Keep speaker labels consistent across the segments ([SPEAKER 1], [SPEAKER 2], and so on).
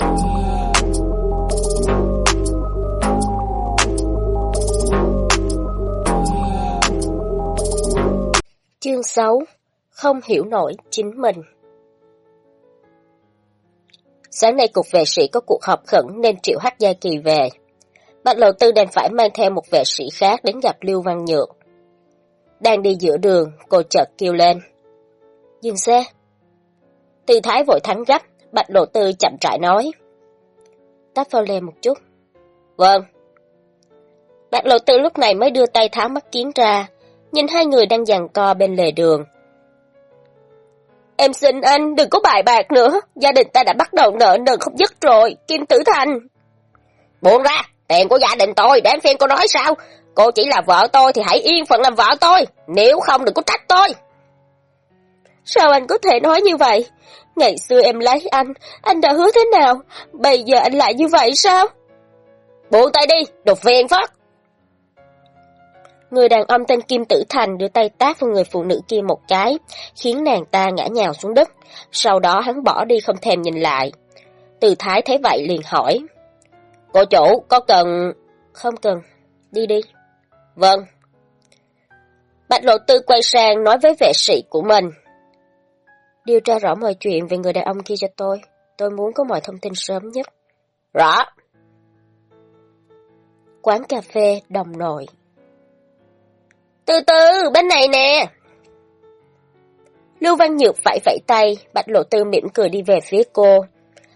[SPEAKER 1] Chương 6 Không hiểu nổi chính mình Sáng nay cục vệ sĩ có cuộc họp khẩn nên triệu hắc gia kỳ về. Bạch Lộ Tư đành phải mang theo một vệ sĩ khác đến gặp Lưu Văn Nhược. Đang đi giữa đường, cô chợt kêu lên. Dừng xe. Tư thái vội thắng gấp, Bạch Lộ Tư chậm rãi nói. Tắt pha lê một chút. Vâng. Bạch Lộ Tư lúc này mới đưa tay tháo mắt kiến ra, nhìn hai người đang giằng co bên lề đường. Em xin anh đừng có bài bạc nữa, gia đình ta đã bắt đầu nợ nần không dứt rồi, Kim Tử Thành. Buông ra, tiền của gia đình tôi, đến phiên cô nói sao? Cô chỉ là vợ tôi thì hãy yên phận làm vợ tôi, nếu không đừng có trách tôi. Sao anh có thể nói như vậy? Ngày xưa em lấy anh, anh đã hứa thế nào? Bây giờ anh lại như vậy sao? Buông tay đi, đột phiền phát. Người đàn ông tên Kim Tử Thành đưa tay tác vào người phụ nữ kia một cái, khiến nàng ta ngã nhào xuống đất. Sau đó hắn bỏ đi không thèm nhìn lại. Từ Thái thấy vậy liền hỏi. Cô chủ, có cần... Không cần, đi đi. Vâng. Bạch Lộ Tư quay sang nói với vệ sĩ của mình. Điều tra rõ mọi chuyện về người đàn ông kia cho tôi. Tôi muốn có mọi thông tin sớm nhất. Rõ. Quán cà phê Đồng Nội từ từ, bên này nè. Lưu Văn Nhược vẫy vẫy tay, Bạch Lộ Tư mỉm cười đi về phía cô.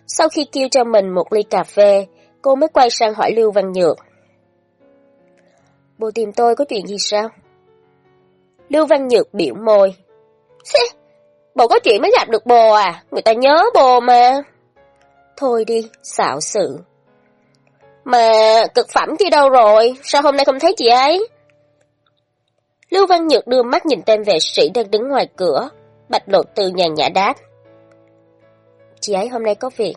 [SPEAKER 1] Sau khi kêu cho mình một ly cà phê, cô mới quay sang hỏi Lưu Văn Nhược. Bộ tìm tôi có chuyện gì sao? Lưu Văn Nhược biểu môi. Xê, bộ có chuyện mới gặp được bồ à? Người ta nhớ bồ mà. Thôi đi, xạo sự. Mà cực phẩm kia đâu rồi? Sao hôm nay không thấy chị ấy? Lưu Văn Nhược đưa mắt nhìn tên vệ sĩ đang đứng ngoài cửa. Bạch lộ từ nhàn nhã đáp. Chị ấy hôm nay có việc.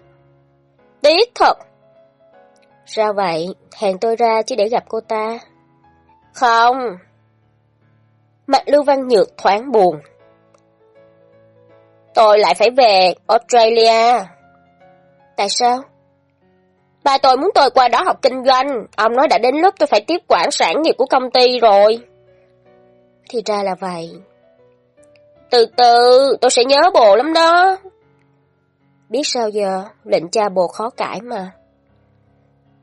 [SPEAKER 1] Tiếc thật. ra vậy? Hẹn tôi ra chứ để gặp cô ta. Không. Mặt Lưu Văn Nhược thoáng buồn. Tôi lại phải về Australia. Tại sao? Ba tôi muốn tôi qua đó học kinh doanh. Ông nói đã đến lúc tôi phải tiếp quản sản nghiệp của công ty rồi. Thì ra là vậy. Từ từ, tôi sẽ nhớ bồ lắm đó. Biết sao giờ, lệnh cha bồ khó cãi mà.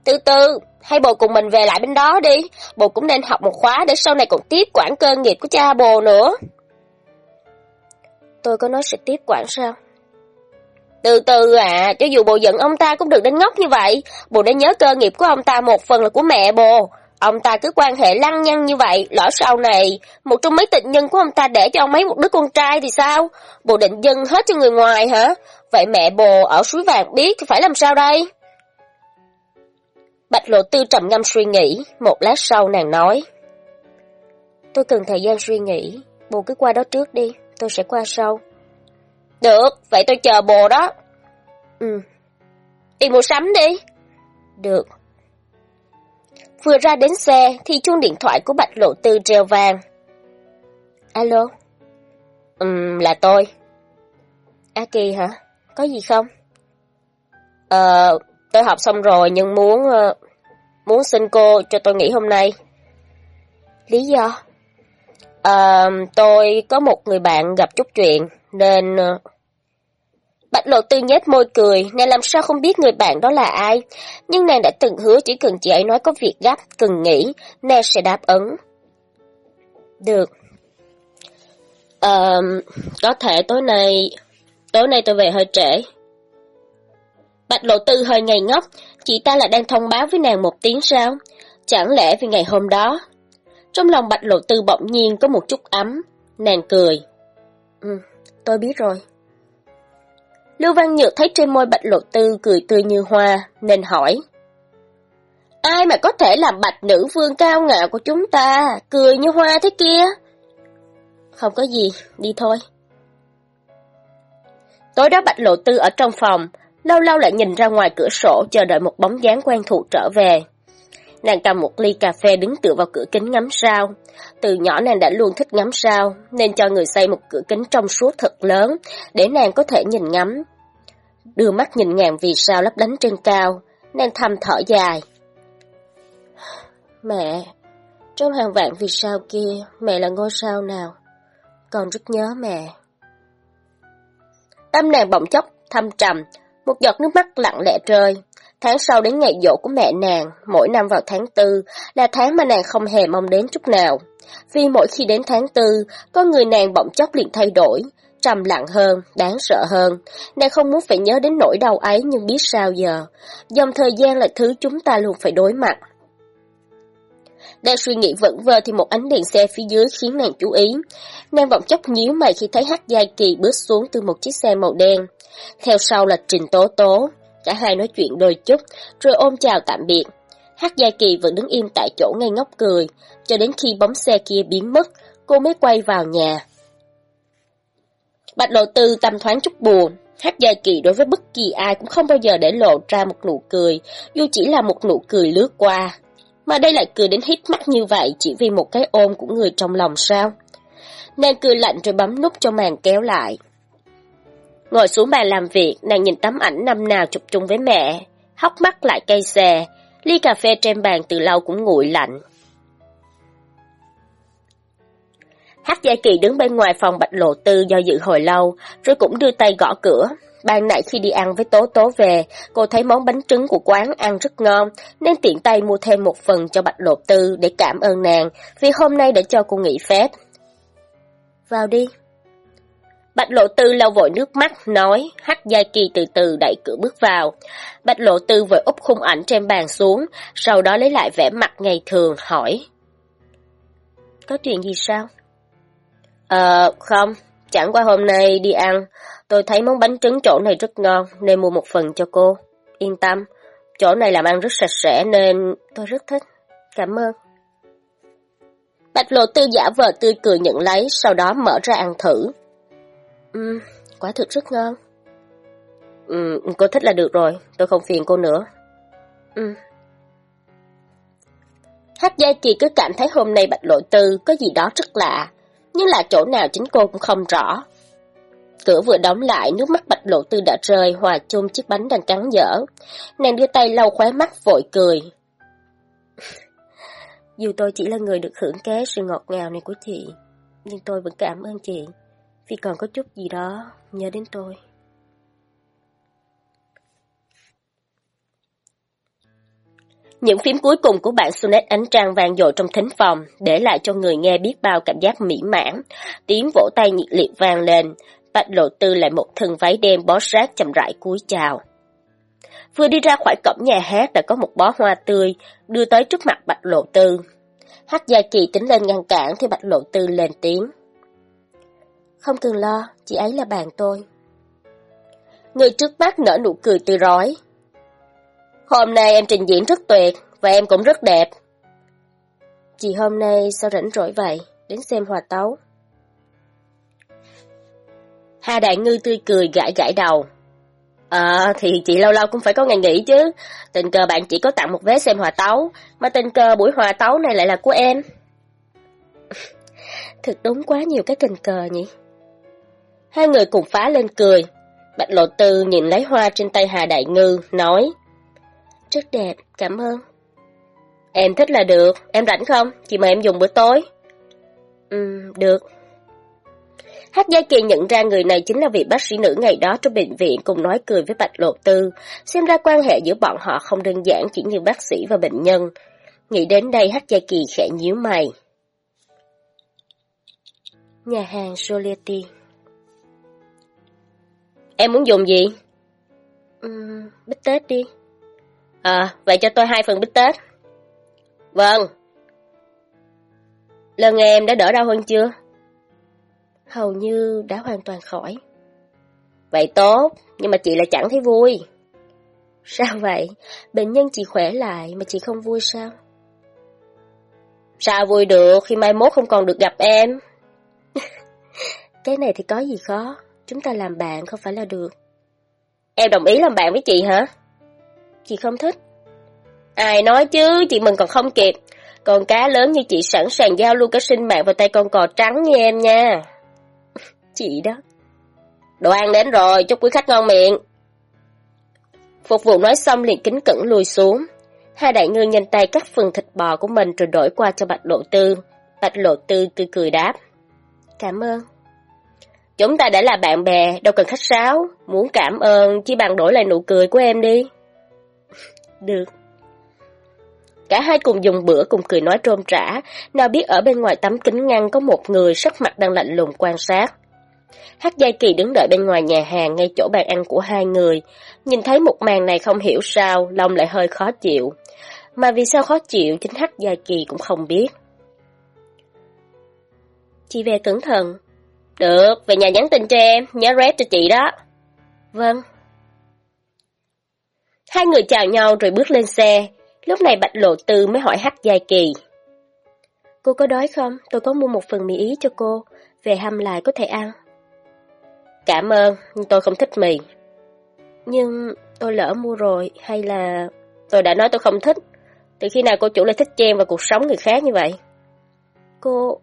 [SPEAKER 1] Từ từ, hay bồ cùng mình về lại bên đó đi. Bồ cũng nên học một khóa để sau này còn tiếp quản cơ nghiệp của cha bồ nữa. Tôi có nói sẽ tiếp quản sao? Từ từ à, cho dù bồ giận ông ta cũng đừng đến ngốc như vậy. Bồ đã nhớ cơ nghiệp của ông ta một phần là của mẹ bồ. Ông ta cứ quan hệ lăng nhăng như vậy, lỡ sau này, một trong mấy tình nhân của ông ta để cho ông mấy một đứa con trai thì sao? Bồ định dâng hết cho người ngoài hả? Vậy mẹ bồ ở suối vàng biết thì phải làm sao đây? Bạch lộ tư trầm ngâm suy nghĩ, một lát sau nàng nói. Tôi cần thời gian suy nghĩ, bồ cứ qua đó trước đi, tôi sẽ qua sau. Được, vậy tôi chờ bồ đó. Ừ. Đi mua sắm đi. Được. Vừa ra đến xe thì chuông điện thoại của Bạch Lộ Tư treo vàng Alo? Ừm, là tôi. A Kỳ hả? Có gì không? Ờ, tôi học xong rồi nhưng muốn... Uh, muốn xin cô cho tôi nghỉ hôm nay. Lý do? À, tôi có một người bạn gặp chút chuyện nên... Ờ, Bạch lộ tư nhếch môi cười, nàng làm sao không biết người bạn đó là ai. Nhưng nàng đã từng hứa chỉ cần chị ấy nói có việc gấp, cần nghỉ, nàng sẽ đáp ứng. Được. À, có thể tối nay... Tối nay tôi về hơi trễ. Bạch lộ tư hơi ngây ngốc, chị ta là đang thông báo với nàng một tiếng sao? Chẳng lẽ vì ngày hôm đó? Trong lòng bạch lộ tư bỗng nhiên có một chút ấm, nàng cười. Ừ, tôi biết rồi. Lưu Văn Nhược thấy trên môi bạch lộ tư cười tươi như hoa, nên hỏi. Ai mà có thể làm bạch nữ vương cao ngạo của chúng ta, cười như hoa thế kia? Không có gì, đi thôi. Tối đó bạch lộ tư ở trong phòng, lâu lâu lại nhìn ra ngoài cửa sổ chờ đợi một bóng dáng quen thuộc trở về. Nàng cầm một ly cà phê đứng tựa vào cửa kính ngắm sao. Từ nhỏ nàng đã luôn thích ngắm sao, nên cho người xây một cửa kính trong suốt thật lớn, để nàng có thể nhìn ngắm. Đưa mắt nhìn ngàn vì sao lấp lánh trên cao, nàng thầm thở dài. Mẹ, trong hàng vạn vì sao kia, mẹ là ngôi sao nào? Con rất nhớ mẹ. Tâm nàng bỗng chốc, thâm trầm, một giọt nước mắt lặng lẽ rơi. Tháng sau đến ngày dỗ của mẹ nàng, mỗi năm vào tháng tư, là tháng mà nàng không hề mong đến chút nào. Vì mỗi khi đến tháng tư, con người nàng bỗng chốc liền thay đổi, trầm lặng hơn, đáng sợ hơn. Nàng không muốn phải nhớ đến nỗi đau ấy nhưng biết sao giờ. Dòng thời gian là thứ chúng ta luôn phải đối mặt. Đang suy nghĩ vẩn vơ thì một ánh đèn xe phía dưới khiến nàng chú ý. Nàng vọng chốc nhíu mày khi thấy Hắc Giai Kỳ bước xuống từ một chiếc xe màu đen. Theo sau là Trình Tố Tố. Cả hai nói chuyện đôi chút, rồi ôm chào tạm biệt. Hắc Gia Kỳ vẫn đứng im tại chỗ ngây ngốc cười, cho đến khi bóng xe kia biến mất, cô mới quay vào nhà. Bạch Lộ Tư tâm thoáng chút buồn, Hắc Gia Kỳ đối với bất kỳ ai cũng không bao giờ để lộ ra một nụ cười, dù chỉ là một nụ cười lướt qua. Mà đây lại cười đến hít mắt như vậy chỉ vì một cái ôm của người trong lòng sao? Nàng cười lạnh rồi bấm nút cho màn kéo lại. Ngồi xuống bàn làm việc, nàng nhìn tấm ảnh năm nào chụp chung với mẹ, hóc mắt lại cay xè, ly cà phê trên bàn từ lâu cũng nguội lạnh. Hát Gia Kỳ đứng bên ngoài phòng bạch lộ tư do dự hồi lâu, rồi cũng đưa tay gõ cửa. Ban nãy khi đi ăn với Tố Tố về, cô thấy món bánh trứng của quán ăn rất ngon, nên tiện tay mua thêm một phần cho bạch lộ tư để cảm ơn nàng, vì hôm nay đã cho cô nghỉ phép. Vào đi. Bạch lộ tư lau vội nước mắt, nói, hắt giai Kỳ từ từ đẩy cửa bước vào. Bạch lộ tư vội úp khung ảnh trên bàn xuống, sau đó lấy lại vẻ mặt ngày thường, hỏi. Có chuyện gì sao? Ờ, không, chẳng qua hôm nay đi ăn, tôi thấy món bánh trứng chỗ này rất ngon nên mua một phần cho cô. Yên tâm, chỗ này làm ăn rất sạch sẽ nên tôi rất thích. Cảm ơn. Bạch lộ tư giả vờ tươi cười nhận lấy, sau đó mở ra ăn thử. Ừ, quả thực rất ngon. Ừ, cô thích là được rồi, tôi không phiền cô nữa. Ừ. Hát gia Kỳ cứ cảm thấy hôm nay Bạch Lộ Tư có gì đó rất lạ, nhưng là chỗ nào chính cô cũng không rõ. Cửa vừa đóng lại, nước mắt bạch lộ tư đã rơi, hòa chung chiếc bánh đang cắn dở. Nàng đưa tay lau khóe mắt vội cười. Dù tôi chỉ là người được hưởng ké sự ngọt ngào này của chị, nhưng tôi vẫn cảm ơn chị, vì còn có chút gì đó nhớ đến tôi. Những phím cuối cùng của bản sonnet ánh trăng vang dội trong thính phòng, để lại cho người nghe biết bao cảm giác mỹ mãn. Tiếng vỗ tay nhiệt liệt vang lên, Bạch Lộ Tư lại một thân váy đen bó sát chậm rãi cúi chào. Vừa đi ra khỏi cổng nhà hát đã có một bó hoa tươi đưa tới trước mặt Bạch Lộ Tư. Hát Gia Kỳ tính lên ngăn cản thì Bạch Lộ Tư lên tiếng. Không cần lo, chị ấy là bạn tôi. Người trước mắt nở nụ cười tươi rói, Hôm nay em trình diễn rất tuyệt, và em cũng rất đẹp. Chị hôm nay sao rảnh rỗi vậy, đến xem hòa tấu. Hà Đại Ngư tươi cười gãi gãi đầu. À thì chị lâu lâu cũng phải có ngày nghỉ chứ. Tình cờ bạn chỉ có tặng một vé xem hòa tấu, mà tình cờ buổi hòa tấu này lại là của em. thật đúng quá nhiều cái tình cờ nhỉ. Hai người cùng phá lên cười. Bạch Lộ Tư nhìn lấy hoa trên tay Hà Đại Ngư, nói. Rất đẹp, cảm ơn. Em thích là được, em rảnh không? Chị mời em dùng bữa tối. Ừ, được. Hát Gia Kỳ nhận ra người này chính là vị bác sĩ nữ ngày đó trong bệnh viện cùng nói cười với Bạch Lộ Tư. Xem ra quan hệ giữa bọn họ không đơn giản chỉ như bác sĩ và bệnh nhân. Nghĩ đến đây Hát Gia Kỳ khẽ nhíu mày. Nhà hàng Jolietti Em muốn dùng gì? Uhm, bít tết đi. À, vậy cho tôi hai phần bít tết. Vâng. Lần nghe em đã đỡ đau hơn chưa? Hầu như đã hoàn toàn khỏi. Vậy tốt, nhưng mà chị lại chẳng thấy vui. Sao vậy? Bệnh nhân chị khỏe lại mà chị không vui sao? Sao vui được khi mai mốt không còn được gặp em? Cái này thì có gì khó, chúng ta làm bạn không phải là được. Em đồng ý làm bạn với chị hả? Chị không thích. Ai nói chứ, chị mừng còn không kịp. Con cá lớn như chị sẵn sàng giao luôn cả sinh mạng vào tay con cò trắng như em nha. chị đó. Đồ ăn đến rồi, chúc quý khách ngon miệng. Phục vụ nói xong liền kính cẩn lùi xuống. Hai đại ngư nhanh tay cắt phần thịt bò của mình rồi đổi qua cho Bạch Lộ Tư. Bạch Lộ Tư tươi cười đáp. Cảm ơn. Chúng ta đã là bạn bè, đâu cần khách sáo. Muốn cảm ơn, chỉ bằng đổi lại nụ cười của em đi. Được. Cả hai cùng dùng bữa cùng cười nói trôm trả, nào biết ở bên ngoài tấm kính ngăn có một người sắc mặt đang lạnh lùng quan sát. Hát Giai Kỳ đứng đợi bên ngoài nhà hàng ngay chỗ bàn ăn của hai người, nhìn thấy một màn này không hiểu sao, lòng lại hơi khó chịu. Mà vì sao khó chịu chính Hát Giai Kỳ cũng không biết. Chị về cẩn thận. Được, về nhà nhắn tin cho em, nhớ rep cho chị đó. Vâng. Hai người chào nhau rồi bước lên xe, lúc này Bạch Lộ Tư mới hỏi Hát Giai Kỳ. Cô có đói không? Tôi có mua một phần mì ý cho cô, về hâm lại có thể ăn. Cảm ơn, nhưng tôi không thích mì. Nhưng tôi lỡ mua rồi, hay là... Tôi đã nói tôi không thích. Từ khi nào cô chủ lại thích chen vào cuộc sống người khác như vậy? Cô...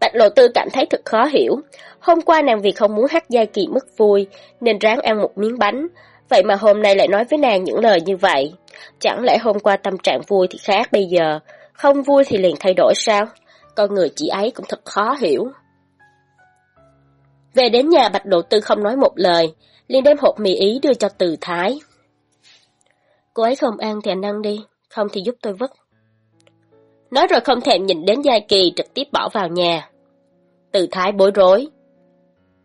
[SPEAKER 1] Bạch Lộ Tư cảm thấy thật khó hiểu. Hôm qua nàng vì không muốn hát giai kỳ mất vui, nên ráng ăn một miếng bánh. Vậy mà hôm nay lại nói với nàng những lời như vậy. Chẳng lẽ hôm qua tâm trạng vui thì khác bây giờ, không vui thì liền thay đổi sao? Con người chị ấy cũng thật khó hiểu. Về đến nhà Bạch Lộ Tư không nói một lời, liền đem hộp mì ý đưa cho Từ Thái. Cô ấy không ăn thì anh ăn đi, không thì giúp tôi vứt. Nói rồi không thèm nhìn đến Giai Kỳ trực tiếp bỏ vào nhà. Từ Thái bối rối.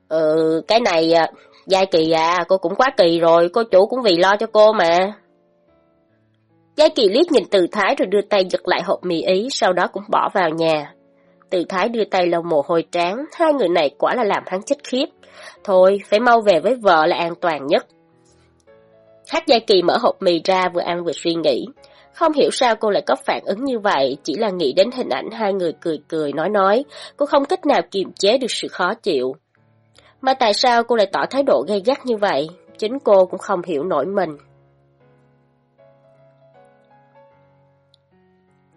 [SPEAKER 1] Ừ, cái này, gia Giai Kỳ à, cô cũng quá kỳ rồi, cô chủ cũng vì lo cho cô mà. Giai Kỳ liếc nhìn Từ Thái rồi đưa tay giật lại hộp mì ý, sau đó cũng bỏ vào nhà. Từ Thái đưa tay lau mồ hôi trán, hai người này quả là làm hắn chết khiếp. Thôi, phải mau về với vợ là an toàn nhất. Hát Gia Kỳ mở hộp mì ra vừa ăn vừa suy nghĩ. Không hiểu sao cô lại có phản ứng như vậy, chỉ là nghĩ đến hình ảnh hai người cười cười nói nói, cô không cách nào kiềm chế được sự khó chịu. Mà tại sao cô lại tỏ thái độ gay gắt như vậy, chính cô cũng không hiểu nổi mình.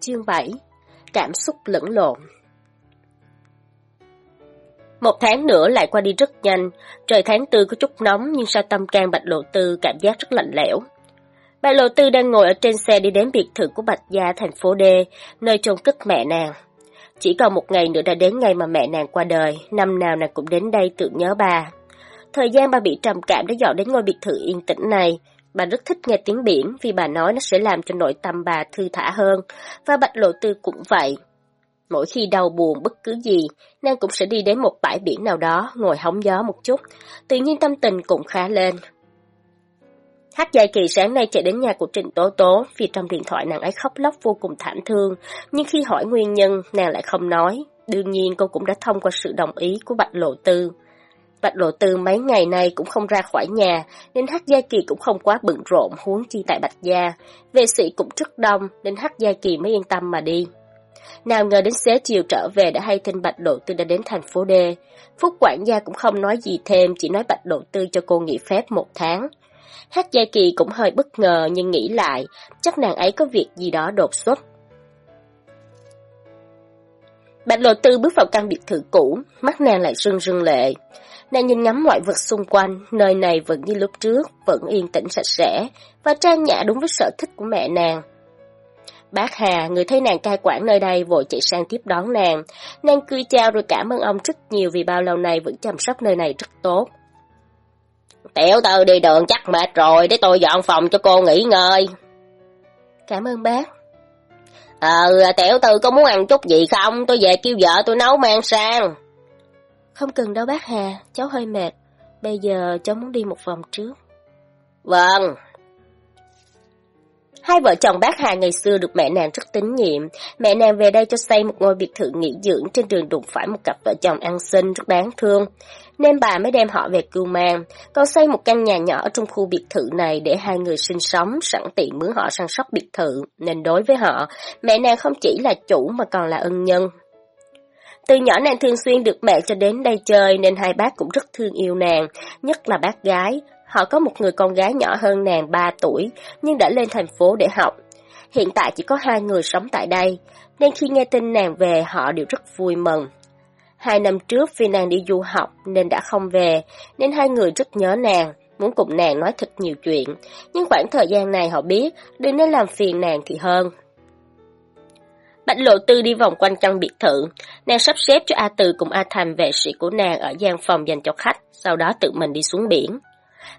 [SPEAKER 1] Chương 7 Cảm xúc lẫn lộn một tháng nữa lại qua đi rất nhanh, trời tháng tư có chút nóng nhưng sao tâm can Bạch Lộ Tư cảm giác rất lạnh lẽo. Bạch Lộ Tư đang ngồi ở trên xe đi đến biệt thự của Bạch Gia thành phố D, nơi chôn cất mẹ nàng. Chỉ còn một ngày nữa đã đến ngày mà mẹ nàng qua đời, năm nào nàng cũng đến đây tưởng nhớ bà. Thời gian bà bị trầm cảm đã dọn đến ngôi biệt thự yên tĩnh này. Bà rất thích nghe tiếng biển vì bà nói nó sẽ làm cho nội tâm bà thư thả hơn, và Bạch Lộ Tư cũng vậy. Mỗi khi đau buồn bất cứ gì, nàng cũng sẽ đi đến một bãi biển nào đó, ngồi hóng gió một chút, tự nhiên tâm tình cũng khá lên. Hát dài kỳ sáng nay chạy đến nhà của Trịnh Tố Tố, vì trong điện thoại nàng ấy khóc lóc vô cùng thảm thương, nhưng khi hỏi nguyên nhân, nàng lại không nói. Đương nhiên cô cũng đã thông qua sự đồng ý của Bạch Lộ Tư. Bạch Lộ Tư mấy ngày nay cũng không ra khỏi nhà, nên Hát Gia Kỳ cũng không quá bận rộn huống chi tại Bạch Gia. Về sĩ cũng rất đông, nên Hát Gia Kỳ mới yên tâm mà đi. Nào ngờ đến xế chiều trở về đã hay tin Bạch Lộ Tư đã đến thành phố D. Phúc quản gia cũng không nói gì thêm, chỉ nói Bạch Lộ Tư cho cô nghỉ phép một tháng. Hát Gia Kỳ cũng hơi bất ngờ nhưng nghĩ lại, chắc nàng ấy có việc gì đó đột xuất. Bạch Lộ Tư bước vào căn biệt thự cũ, mắt nàng lại rưng rưng lệ. Nàng nhìn ngắm mọi vật xung quanh, nơi này vẫn như lúc trước, vẫn yên tĩnh sạch sẽ, và trang nhã đúng với sở thích của mẹ nàng. Bác Hà, người thấy nàng cai quản nơi đây vội chạy sang tiếp đón nàng. Nàng cười chào rồi cảm ơn ông rất nhiều vì bao lâu nay vẫn chăm sóc nơi này rất tốt. Tiểu tư đi đường chắc mệt rồi, để tôi dọn phòng cho cô nghỉ ngơi. Cảm ơn bác. Ờ, tiểu tư có muốn ăn chút gì không? Tôi về kêu vợ tôi nấu mang sang. Không cần đâu bác Hà, cháu hơi mệt. Bây giờ cháu muốn đi một vòng trước. Vâng, Hai vợ chồng bác Hà ngày xưa được mẹ nàng rất tín nhiệm. Mẹ nàng về đây cho xây một ngôi biệt thự nghỉ dưỡng trên đường đụng phải một cặp vợ chồng ăn xin rất đáng thương. Nên bà mới đem họ về cưu mang, còn xây một căn nhà nhỏ trong khu biệt thự này để hai người sinh sống, sẵn tiện mướn họ săn sóc biệt thự. Nên đối với họ, mẹ nàng không chỉ là chủ mà còn là ân nhân. Từ nhỏ nàng thường xuyên được mẹ cho đến đây chơi nên hai bác cũng rất thương yêu nàng, nhất là bác gái. Họ có một người con gái nhỏ hơn nàng 3 tuổi, nhưng đã lên thành phố để học. Hiện tại chỉ có hai người sống tại đây, nên khi nghe tin nàng về họ đều rất vui mừng. Hai năm trước vì nàng đi du học nên đã không về, nên hai người rất nhớ nàng, muốn cùng nàng nói thật nhiều chuyện, nhưng khoảng thời gian này họ biết đừng nên làm phiền nàng thì hơn. Bạch Lộ Tư đi vòng quanh căn biệt thự, nàng sắp xếp cho A Từ cùng A Thành vệ sĩ của nàng ở gian phòng dành cho khách, sau đó tự mình đi xuống biển.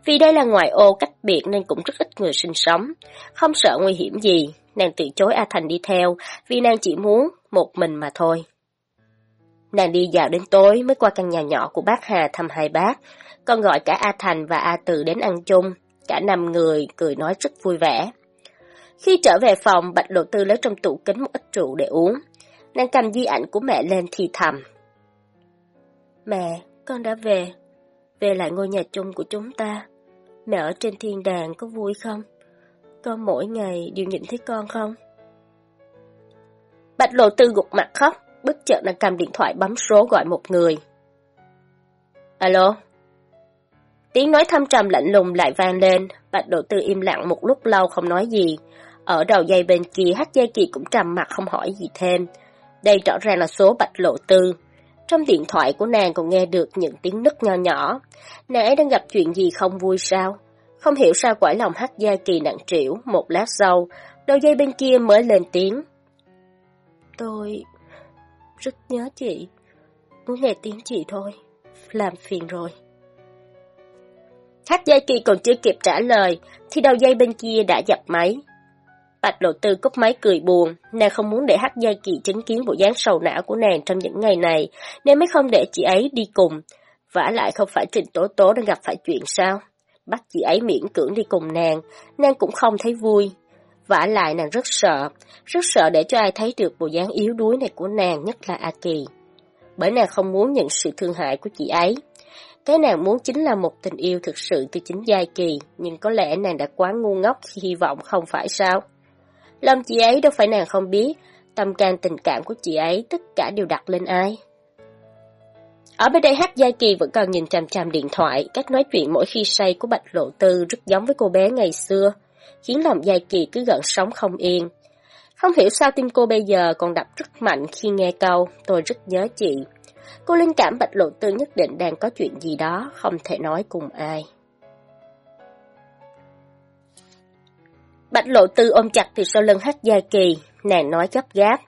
[SPEAKER 1] Vì đây là ngoại ô cách biệt nên cũng rất ít người sinh sống, không sợ nguy hiểm gì, nàng từ chối A Thành đi theo vì nàng chỉ muốn một mình mà thôi. Nàng đi dạo đến tối mới qua căn nhà nhỏ của bác Hà thăm hai bác, còn gọi cả A Thành và A Từ đến ăn chung, cả năm người cười nói rất vui vẻ. Khi trở về phòng, Bạch Lộ Tư lấy trong tủ kính một ít rượu để uống. Nàng cầm di ảnh của mẹ lên thì thầm. Mẹ, con đã về. Về lại ngôi nhà chung của chúng ta. Mẹ ở trên thiên đàng có vui không? Con mỗi ngày đều nhìn thấy con không? Bạch Lộ Tư gục mặt khóc, bất chợt nàng cầm điện thoại bấm số gọi một người. Alo? Tiếng nói thâm trầm lạnh lùng lại vang lên, Bạch Lộ Tư im lặng một lúc lâu không nói gì. Ở đầu dây bên kia hát dây kỳ cũng trầm mặt không hỏi gì thêm. Đây rõ ràng là số Bạch Lộ Tư. Trong điện thoại của nàng còn nghe được những tiếng nức nho nhỏ. Nàng ấy đang gặp chuyện gì không vui sao? Không hiểu sao quải lòng hắc gia kỳ nặng trĩu, một lát sau, đầu dây bên kia mới lên tiếng. Tôi rất nhớ chị, muốn nghe tiếng chị thôi, làm phiền rồi. Hắc gia kỳ còn chưa kịp trả lời, thì đầu dây bên kia đã dập máy. Bạch lộ tư cúp máy cười buồn, nàng không muốn để hát gia kỳ chứng kiến bộ dáng sầu não của nàng trong những ngày này, nên mới không để chị ấy đi cùng. vả lại không phải Trình Tố Tố đang gặp phải chuyện sao? Bắt chị ấy miễn cưỡng đi cùng nàng, nàng cũng không thấy vui. vả lại nàng rất sợ, rất sợ để cho ai thấy được bộ dáng yếu đuối này của nàng, nhất là A Kỳ. Bởi nàng không muốn nhận sự thương hại của chị ấy. Cái nàng muốn chính là một tình yêu thực sự từ chính Giai Kỳ, nhưng có lẽ nàng đã quá ngu ngốc khi hy vọng không phải sao? Lòng chị ấy đâu phải nàng không biết, tâm can tình cảm của chị ấy tất cả đều đặt lên ai. Ở bên đây hát Giai Kỳ vẫn còn nhìn chằm chằm điện thoại, cách nói chuyện mỗi khi say của Bạch Lộ Tư rất giống với cô bé ngày xưa, khiến lòng Giai Kỳ cứ gợn sóng không yên. Không hiểu sao tim cô bây giờ còn đập rất mạnh khi nghe câu tôi rất nhớ chị. Cô linh cảm Bạch Lộ Tư nhất định đang có chuyện gì đó, không thể nói cùng ai. Bạch Lộ Tư ôm chặt từ sau lưng hát Giai Kỳ, nàng nói gấp gáp.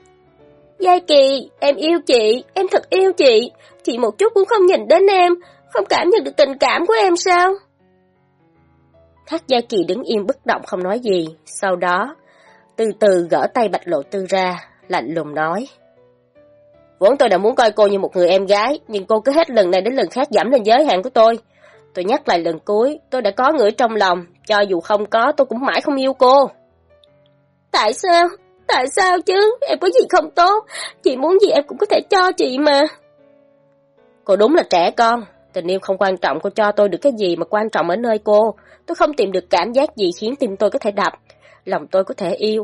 [SPEAKER 1] Giai Kỳ, em yêu chị, em thật yêu chị, chị một chút cũng không nhìn đến em, không cảm nhận được tình cảm của em sao? Hát Gia Kỳ đứng yên bất động không nói gì, sau đó từ từ gỡ tay Bạch Lộ Tư ra, lạnh lùng nói. Vốn tôi đã muốn coi cô như một người em gái, nhưng cô cứ hết lần này đến lần khác giảm lên giới hạn của tôi. Tôi nhắc lại lần cuối, tôi đã có người trong lòng, cho dù không có tôi cũng mãi không yêu cô. Tại sao? Tại sao chứ? Em có gì không tốt? Chị muốn gì em cũng có thể cho chị mà. Cô đúng là trẻ con. Tình yêu không quan trọng cô cho tôi được cái gì mà quan trọng ở nơi cô. Tôi không tìm được cảm giác gì khiến tim tôi có thể đập. Lòng tôi có thể yêu.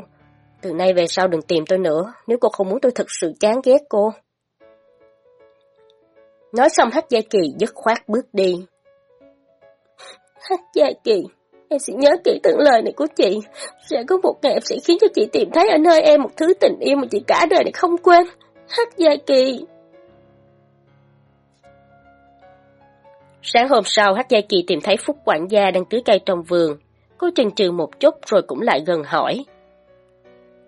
[SPEAKER 1] Từ nay về sau đừng tìm tôi nữa, nếu cô không muốn tôi thực sự chán ghét cô. Nói xong hát Gia Kỳ dứt khoát bước đi. Hát Gia Kỳ, em sẽ nhớ kỹ từng lời này của chị. Sẽ có một ngày em sẽ khiến cho chị tìm thấy ở nơi em một thứ tình yêu mà chị cả đời này không quên. Hát Gia Kỳ. Sáng hôm sau, Hát Gia Kỳ tìm thấy Phúc quản gia đang tưới cây trong vườn. Cô chần chừ một chút rồi cũng lại gần hỏi.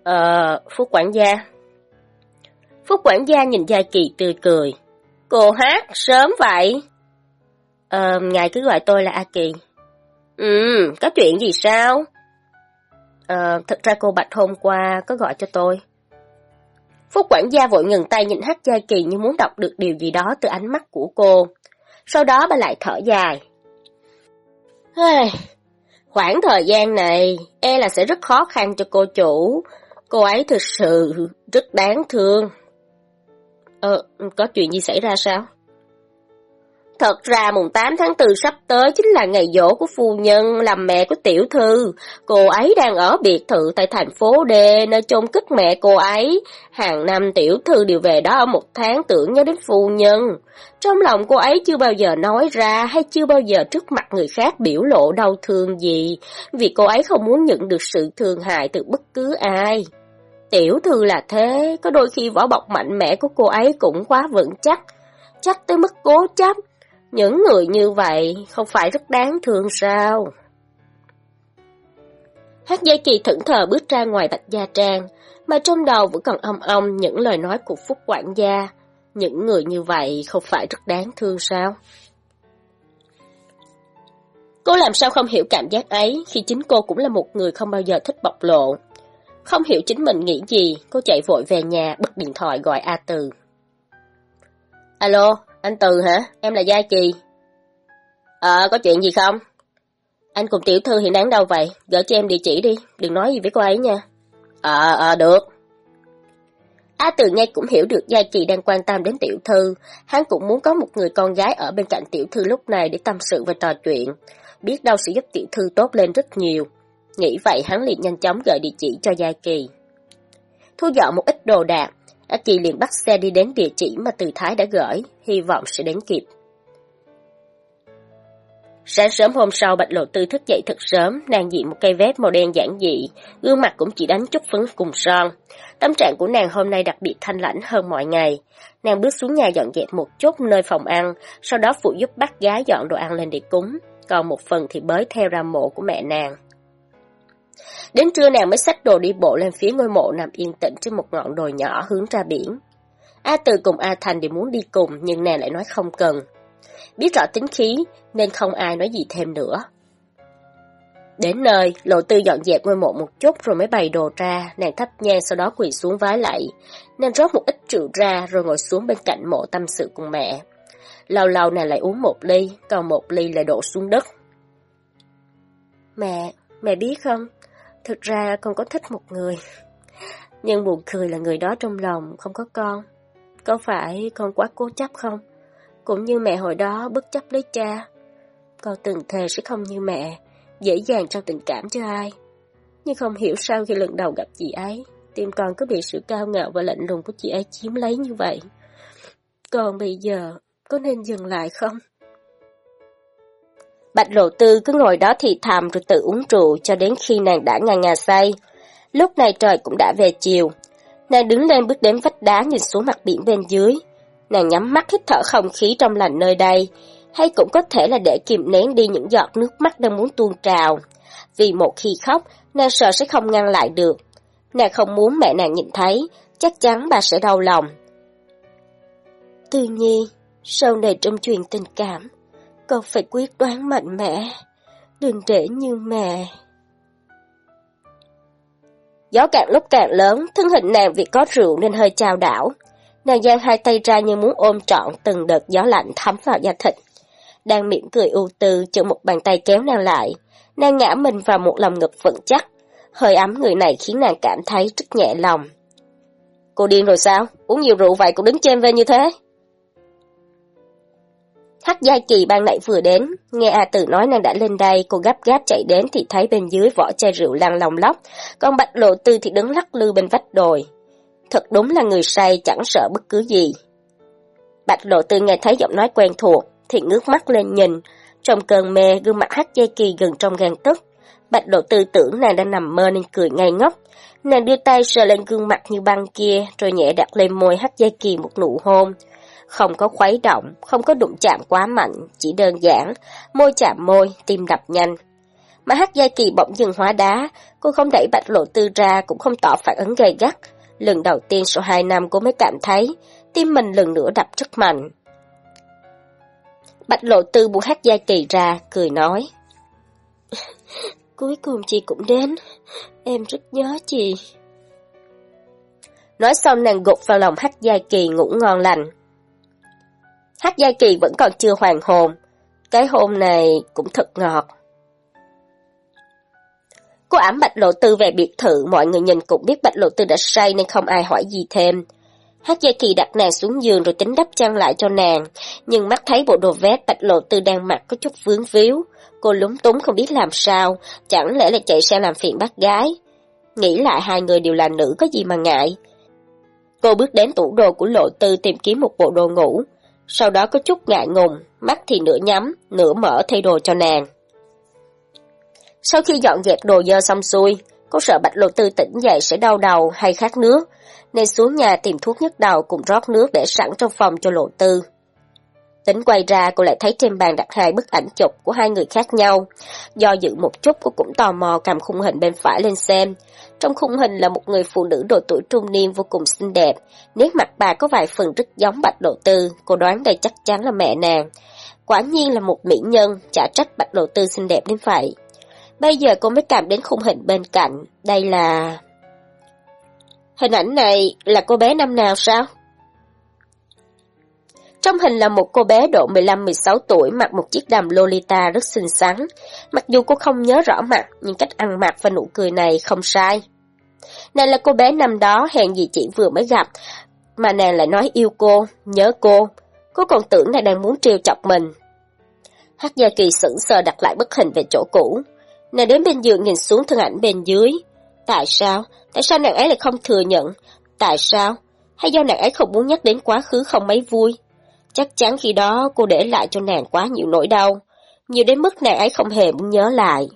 [SPEAKER 1] Ờ, Phúc quản gia. Phúc quản gia nhìn Gia Kỳ tươi cười. Cô hát, sớm vậy? Ờ, ngài cứ gọi tôi là A Kỳ. Ừ, có chuyện gì sao? Ờ, thật ra cô Bạch hôm qua có gọi cho tôi. Phúc quản gia vội ngừng tay nhìn Hát Gia Kỳ như muốn đọc được điều gì đó từ ánh mắt của cô. Sau đó bà lại thở dài. Hey, khoảng thời gian này, e là sẽ rất khó khăn cho cô chủ. Cô ấy thực sự rất đáng thương. Ờ, có chuyện gì xảy ra sao? Thật ra mùng 8 tháng 4 sắp tới chính là ngày dỗ của phu nhân làm mẹ của tiểu thư. Cô ấy đang ở biệt thự tại thành phố D nơi chôn cất mẹ cô ấy. Hàng năm tiểu thư đều về đó ở một tháng tưởng nhớ đến phu nhân. Trong lòng cô ấy chưa bao giờ nói ra hay chưa bao giờ trước mặt người khác biểu lộ đau thương gì, vì cô ấy không muốn nhận được sự thương hại từ bất cứ ai. Tiểu thư là thế, có đôi khi vỏ bọc mạnh mẽ của cô ấy cũng quá vững chắc, chắc tới mức cố chấp, những người như vậy không phải rất đáng thương sao? Hát Giai Kỳ thẫn thờ bước ra ngoài bạch gia trang, mà trong đầu vẫn còn âm âm những lời nói của Phúc quản gia. Những người như vậy không phải rất đáng thương sao? Cô làm sao không hiểu cảm giác ấy khi chính cô cũng là một người không bao giờ thích bộc lộ. Không hiểu chính mình nghĩ gì, cô chạy vội về nhà bật điện thoại gọi A Từ. Alo, anh Từ hả? Em là Gia Kỳ. Ờ, có chuyện gì không? Anh cùng tiểu thư hiện đáng đâu vậy? Gửi cho em địa chỉ đi, đừng nói gì với cô ấy nha. Ờ, ờ, được. A Từ nghe cũng hiểu được Gia Kỳ đang quan tâm đến tiểu thư, hắn cũng muốn có một người con gái ở bên cạnh tiểu thư lúc này để tâm sự và trò chuyện, biết đâu sẽ giúp tiểu thư tốt lên rất nhiều. Nghĩ vậy hắn liền nhanh chóng gửi địa chỉ cho Gia Kỳ. Thu dọn một ít đồ đạc, A Kỳ liền bắt xe đi đến địa chỉ mà Từ Thái đã gửi, hy vọng sẽ đến kịp. Sáng sớm hôm sau Bạch Lộ Tư thức dậy thật sớm, nàng diện một cây vest màu đen giản dị, gương mặt cũng chỉ đánh chút phấn cùng son. Tâm trạng của nàng hôm nay đặc biệt thanh lãnh hơn mọi ngày. Nàng bước xuống nhà dọn dẹp một chút nơi phòng ăn, sau đó phụ giúp bác gái dọn đồ ăn lên để cúng, còn một phần thì bới theo ra mộ của mẹ nàng. Đến trưa nàng mới xách đồ đi bộ lên phía ngôi mộ nằm yên tĩnh trên một ngọn đồi nhỏ hướng ra biển. A Từ cùng A Thành đều muốn đi cùng nhưng nàng lại nói không cần. Biết rõ tính khí nên không ai nói gì thêm nữa. Đến nơi, lộ tư dọn dẹp ngôi mộ một chút rồi mới bày đồ ra, nàng thắp nhang sau đó quỳ xuống vái lạy. Nàng rót một ít rượu ra rồi ngồi xuống bên cạnh mộ tâm sự cùng mẹ. Lâu lâu nàng lại uống một ly, còn một ly lại đổ xuống đất. Mẹ, mẹ biết không, thực ra con có thích một người. Nhưng buồn cười là người đó trong lòng không có con. Có phải con quá cố chấp không? Cũng như mẹ hồi đó bất chấp lấy cha. Con từng thề sẽ không như mẹ, dễ dàng trao tình cảm cho ai. Nhưng không hiểu sao khi lần đầu gặp chị ấy, tim con cứ bị sự cao ngạo và lạnh lùng của chị ấy chiếm lấy như vậy. Còn bây giờ, có nên dừng lại không? Bạch lộ tư cứ ngồi đó thì thầm rồi tự uống rượu cho đến khi nàng đã ngà ngà say. Lúc này trời cũng đã về chiều. Nàng đứng lên bước đến vách đá nhìn xuống mặt biển bên dưới. Nàng nhắm mắt hít thở không khí trong lành nơi đây, hay cũng có thể là để kìm nén đi những giọt nước mắt đang muốn tuôn trào. Vì một khi khóc, nàng sợ sẽ không ngăn lại được. Nàng không muốn mẹ nàng nhìn thấy, chắc chắn bà sẽ đau lòng. Tư nhi, sau này trong chuyện tình cảm, con phải quyết đoán mạnh mẽ, đừng trễ như mẹ. Gió càng lúc càng lớn, thân hình nàng vì có rượu nên hơi trao đảo. Nàng giang hai tay ra như muốn ôm trọn từng đợt gió lạnh thấm vào da thịt. Đang mỉm cười ưu tư, chợt một bàn tay kéo nàng lại. Nàng ngã mình vào một lòng ngực vững chắc. Hơi ấm người này khiến nàng cảm thấy rất nhẹ lòng. Cô điên rồi sao? Uống nhiều rượu vậy cũng đứng trên về như thế? Hắc Giai Kỳ ban nãy vừa đến, nghe A Tử nói nàng đã lên đây, cô gấp gáp chạy đến thì thấy bên dưới vỏ chai rượu lăn lòng lóc, còn Bạch Lộ Tư thì đứng lắc lư bên vách đồi. Thật đúng là người say chẳng sợ bất cứ gì. Bạch Lộ Tư nghe thấy giọng nói quen thuộc, thì ngước mắt lên nhìn, trong cơn mê gương mặt Hắc Giai Kỳ gần trong gan tức. Bạch Lộ Tư tưởng nàng đang nằm mơ nên cười ngây ngốc. Nàng đưa tay sờ lên gương mặt như băng kia, rồi nhẹ đặt lên môi Hắc Giai Kỳ một nụ hôn không có khuấy động, không có đụng chạm quá mạnh, chỉ đơn giản, môi chạm môi, tim đập nhanh. Mà hát giai kỳ bỗng dừng hóa đá, cô không đẩy bạch lộ tư ra, cũng không tỏ phản ứng gay gắt. Lần đầu tiên sau hai năm cô mới cảm thấy, tim mình lần nữa đập rất mạnh. Bạch lộ tư buông hát giai kỳ ra, cười nói. Cuối cùng chị cũng đến, em rất nhớ chị. Nói xong nàng gục vào lòng hát giai kỳ ngủ ngon lành. Hát Gia Kỳ vẫn còn chưa hoàn hồn. Cái hôn này cũng thật ngọt. Cô ám Bạch Lộ Tư về biệt thự, mọi người nhìn cũng biết Bạch Lộ Tư đã say nên không ai hỏi gì thêm. Hát Gia Kỳ đặt nàng xuống giường rồi tính đắp chăn lại cho nàng, nhưng mắt thấy bộ đồ vest Bạch Lộ Tư đang mặc có chút vướng víu. Cô lúng túng không biết làm sao, chẳng lẽ là chạy sang làm phiền bác gái. Nghĩ lại hai người đều là nữ có gì mà ngại. Cô bước đến tủ đồ của Lộ Tư tìm kiếm một bộ đồ ngủ, sau đó có chút ngại ngùng, mắt thì nửa nhắm, nửa mở thay đồ cho nàng. Sau khi dọn dẹp đồ dơ xong xuôi, cô sợ Bạch Lộ Tư tỉnh dậy sẽ đau đầu hay khát nước, nên xuống nhà tìm thuốc nhức đầu cùng rót nước để sẵn trong phòng cho Lộ Tư. Tính quay ra cô lại thấy trên bàn đặt hai bức ảnh chụp của hai người khác nhau. Do dự một chút cô cũng tò mò cầm khung hình bên phải lên xem. Trong khung hình là một người phụ nữ độ tuổi trung niên vô cùng xinh đẹp. Nét mặt bà có vài phần rất giống Bạch Lộ Tư, cô đoán đây chắc chắn là mẹ nàng. Quả nhiên là một mỹ nhân, chả trách Bạch Lộ Tư xinh đẹp đến vậy. Bây giờ cô mới cảm đến khung hình bên cạnh, đây là... Hình ảnh này là cô bé năm nào sao? Trong hình là một cô bé độ 15-16 tuổi mặc một chiếc đầm Lolita rất xinh xắn. Mặc dù cô không nhớ rõ mặt, nhưng cách ăn mặc và nụ cười này không sai. Nàng là cô bé năm đó hẹn gì chị vừa mới gặp, mà nàng lại nói yêu cô, nhớ cô. Cô còn tưởng nàng đang muốn trêu chọc mình. hắc Gia Kỳ sững sờ đặt lại bức hình về chỗ cũ. Nàng đến bên giường nhìn xuống thân ảnh bên dưới. Tại sao? Tại sao nàng ấy lại không thừa nhận? Tại sao? Hay do nàng ấy không muốn nhắc đến quá khứ không mấy vui? Chắc chắn khi đó cô để lại cho nàng quá nhiều nỗi đau, nhiều đến mức nàng ấy không hề muốn nhớ lại.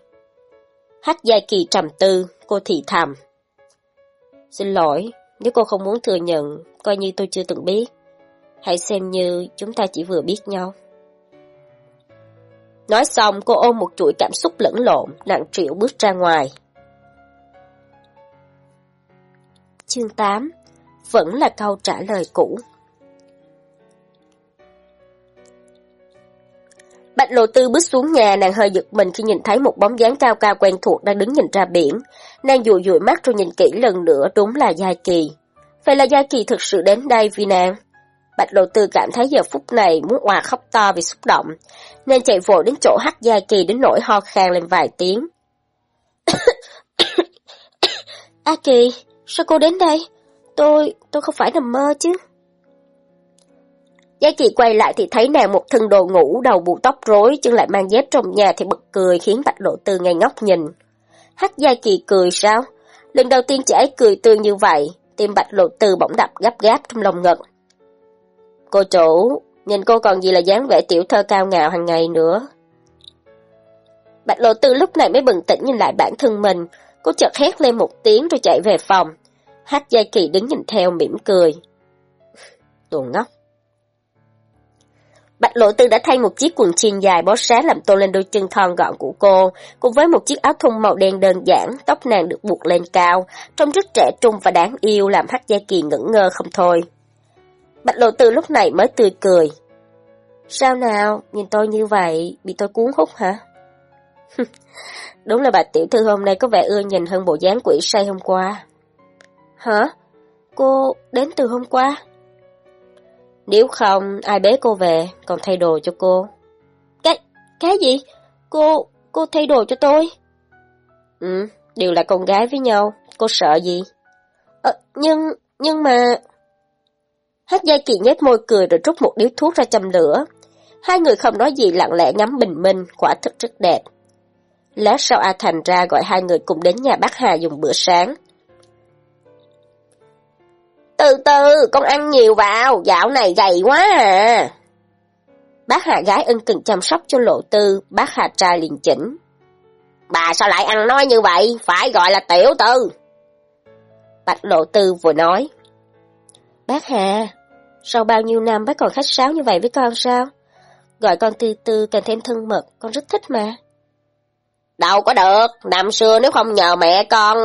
[SPEAKER 1] Hát Giai Kỳ trầm tư, cô thì thầm. Xin lỗi, nếu cô không muốn thừa nhận, coi như tôi chưa từng biết. Hãy xem như chúng ta chỉ vừa biết nhau. Nói xong, cô ôm một chuỗi cảm xúc lẫn lộn, nặng trĩu bước ra ngoài. Chương 8 Vẫn là câu trả lời cũ Bạch Lộ Tư bước xuống nhà, nàng hơi giật mình khi nhìn thấy một bóng dáng cao cao quen thuộc đang đứng nhìn ra biển. Nàng dụi dụi mắt rồi nhìn kỹ lần nữa, đúng là Gia Kỳ. Vậy là Gia Kỳ thực sự đến đây vì nàng. Bạch Lộ Tư cảm thấy giờ phút này muốn hòa khóc to vì xúc động, nên chạy vội đến chỗ hắt Gia Kỳ đến nỗi ho khan lên vài tiếng. A Kỳ, sao cô đến đây? Tôi, tôi không phải nằm mơ chứ. Gia Kỳ quay lại thì thấy nàng một thân đồ ngủ, đầu bù tóc rối, chân lại mang dép trong nhà thì bật cười khiến Bạch Lộ Tư ngay ngóc nhìn. Hắc Gia Kỳ cười sao? Lần đầu tiên chị ấy cười tươi như vậy, tim Bạch Lộ Tư bỗng đập gấp gáp trong lòng ngực. Cô chủ, nhìn cô còn gì là dáng vẻ tiểu thơ cao ngạo hàng ngày nữa. Bạch Lộ Tư lúc này mới bừng tỉnh nhìn lại bản thân mình, cô chợt hét lên một tiếng rồi chạy về phòng. Hát Gia Kỳ đứng nhìn theo mỉm cười. Đồ ngốc. Bạch Lộ Tư đã thay một chiếc quần jean dài bó sát làm tôn lên đôi chân thon gọn của cô, cùng với một chiếc áo thun màu đen đơn giản, tóc nàng được buộc lên cao, trông rất trẻ trung và đáng yêu làm Hắc Gia Kỳ ngẩn ngơ không thôi. Bạch Lộ Tư lúc này mới tươi cười. Sao nào, nhìn tôi như vậy, bị tôi cuốn hút hả? Đúng là bà tiểu thư hôm nay có vẻ ưa nhìn hơn bộ dáng quỷ say hôm qua. Hả? Cô đến từ hôm qua? Nếu không, ai bế cô về, còn thay đồ cho cô. Cái, cái gì? Cô, cô thay đồ cho tôi? Ừ, đều là con gái với nhau, cô sợ gì? Ờ, nhưng, nhưng mà... Hát dây kỳ nhếch môi cười rồi rút một điếu thuốc ra châm lửa. Hai người không nói gì lặng lẽ ngắm bình minh, quả thực rất đẹp. Lát sau A Thành ra gọi hai người cùng đến nhà bác Hà dùng bữa sáng. Từ từ, con ăn nhiều vào, dạo này gầy quá à. Bác Hà gái ân cần chăm sóc cho lộ tư, bác Hà trai liền chỉnh. Bà sao lại ăn nói như vậy, phải gọi là tiểu tư. Bạch lộ tư vừa nói. Bác Hà, sau bao nhiêu năm bác còn khách sáo như vậy với con sao? Gọi con từ từ càng thêm thân mật, con rất thích mà. Đâu có được, năm xưa nếu không nhờ mẹ con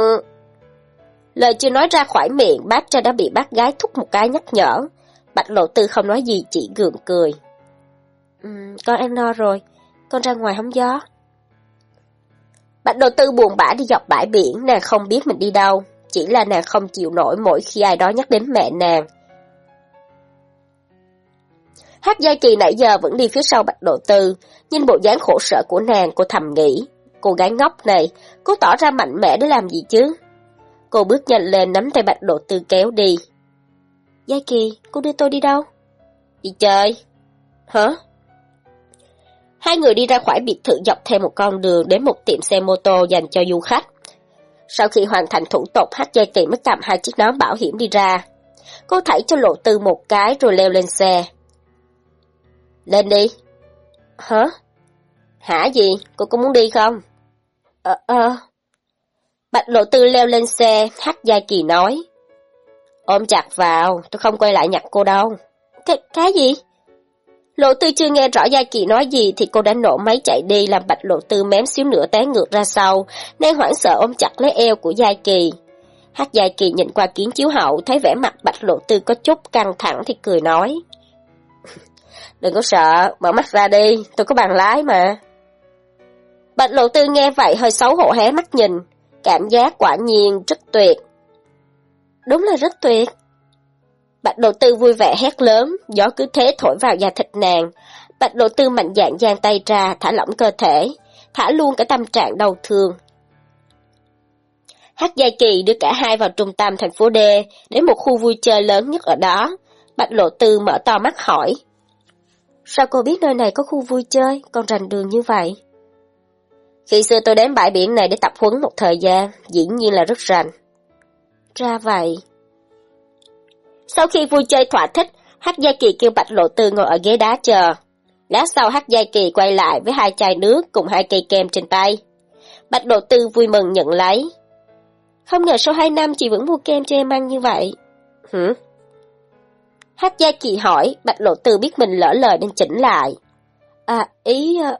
[SPEAKER 1] Lời chưa nói ra khỏi miệng, bác trai đã bị bác gái thúc một cái nhắc nhở. Bạch lộ tư không nói gì, chỉ gượng cười. Um, con ăn no rồi, con ra ngoài hóng gió. Bạch lộ tư buồn bã đi dọc bãi biển, nàng không biết mình đi đâu. Chỉ là nàng không chịu nổi mỗi khi ai đó nhắc đến mẹ nàng. Hát Gia Kỳ nãy giờ vẫn đi phía sau Bạch Độ Tư, nhìn bộ dáng khổ sở của nàng, cô thầm nghĩ. Cô gái ngốc này, cô tỏ ra mạnh mẽ để làm gì chứ? Cô bước nhanh lên nắm tay Bạch Độ Tư kéo đi. Gia Kỳ, cô đưa tôi đi đâu? Đi chơi. Hả? Hai người đi ra khỏi biệt thự dọc theo một con đường đến một tiệm xe mô tô dành cho du khách. Sau khi hoàn thành thủ tục, Hát Gia Kỳ mới cầm hai chiếc nón bảo hiểm đi ra. Cô thảy cho lộ tư một cái rồi leo lên xe. Lên đi. Hả? Hả gì? Cô có muốn đi không? Ờ, ờ. Bạch lộ tư leo lên xe, hát Gia Kỳ nói. Ôm chặt vào, tôi không quay lại nhặt cô đâu. Cái, cái gì? Lộ tư chưa nghe rõ Gia Kỳ nói gì thì cô đã nổ máy chạy đi làm bạch lộ tư mém xíu nữa té ngược ra sau, nên hoảng sợ ôm chặt lấy eo của Gia Kỳ. Hát Gia Kỳ nhìn qua kiến chiếu hậu thấy vẻ mặt bạch lộ tư có chút căng thẳng thì cười nói. Đừng có sợ, mở mắt ra đi, tôi có bàn lái mà. Bạch lộ tư nghe vậy hơi xấu hổ hé mắt nhìn, cảm giác quả nhiên rất tuyệt. Đúng là rất tuyệt. Bạch đầu Tư vui vẻ hét lớn, gió cứ thế thổi vào da thịt nàng. Bạch đầu Tư mạnh dạn giang tay ra, thả lỏng cơ thể, thả luôn cả tâm trạng đau thương. Hát Giai Kỳ đưa cả hai vào trung tâm thành phố D, đến một khu vui chơi lớn nhất ở đó. Bạch Lộ Tư mở to mắt hỏi. Sao cô biết nơi này có khu vui chơi, còn rành đường như vậy? Khi xưa tôi đến bãi biển này để tập huấn một thời gian, dĩ nhiên là rất rành. Ra vậy. Sau khi vui chơi thỏa thích, Hắc Gia Kỳ kêu Bạch Lộ Tư ngồi ở ghế đá chờ. Lát sau Hắc Gia Kỳ quay lại với hai chai nước cùng hai cây kem trên tay. Bạch Lộ Tư vui mừng nhận lấy. Không ngờ sau hai năm chị vẫn mua kem cho em ăn như vậy. Hử? Hắc Gia Kỳ hỏi, Bạch Lộ Tư biết mình lỡ lời nên chỉnh lại. À, ý... À,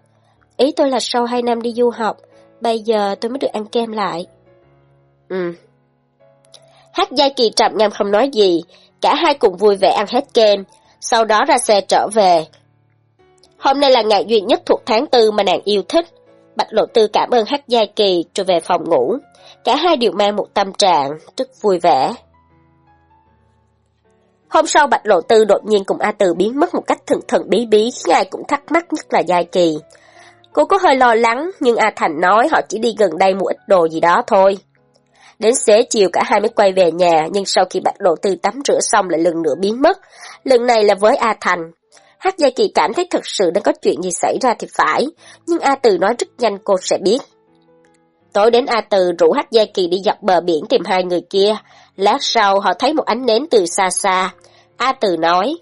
[SPEAKER 1] Ý tôi là sau hai năm đi du học, bây giờ tôi mới được ăn kem lại. Ừ. Hắc Gia Kỳ trầm ngâm không nói gì, Cả hai cùng vui vẻ ăn hết kem, sau đó ra xe trở về. Hôm nay là ngày duy nhất thuộc tháng tư mà nàng yêu thích. Bạch Lộ Tư cảm ơn Hắc Gia Kỳ rồi về phòng ngủ. Cả hai đều mang một tâm trạng rất vui vẻ. Hôm sau Bạch Lộ Tư đột nhiên cùng A Từ biến mất một cách thần thần bí bí khiến ai cũng thắc mắc nhất là Gia Kỳ. Cô có hơi lo lắng nhưng A Thành nói họ chỉ đi gần đây mua ít đồ gì đó thôi. Đến xế chiều cả hai mới quay về nhà, nhưng sau khi Bạch đồ Tư tắm rửa xong lại lần nữa biến mất. Lần này là với A Thành. Hát Gia Kỳ cảm thấy thật sự đang có chuyện gì xảy ra thì phải, nhưng A Từ nói rất nhanh cô sẽ biết. Tối đến A Từ rủ Hát Gia Kỳ đi dọc bờ biển tìm hai người kia. Lát sau họ thấy một ánh nến từ xa xa. A Từ nói,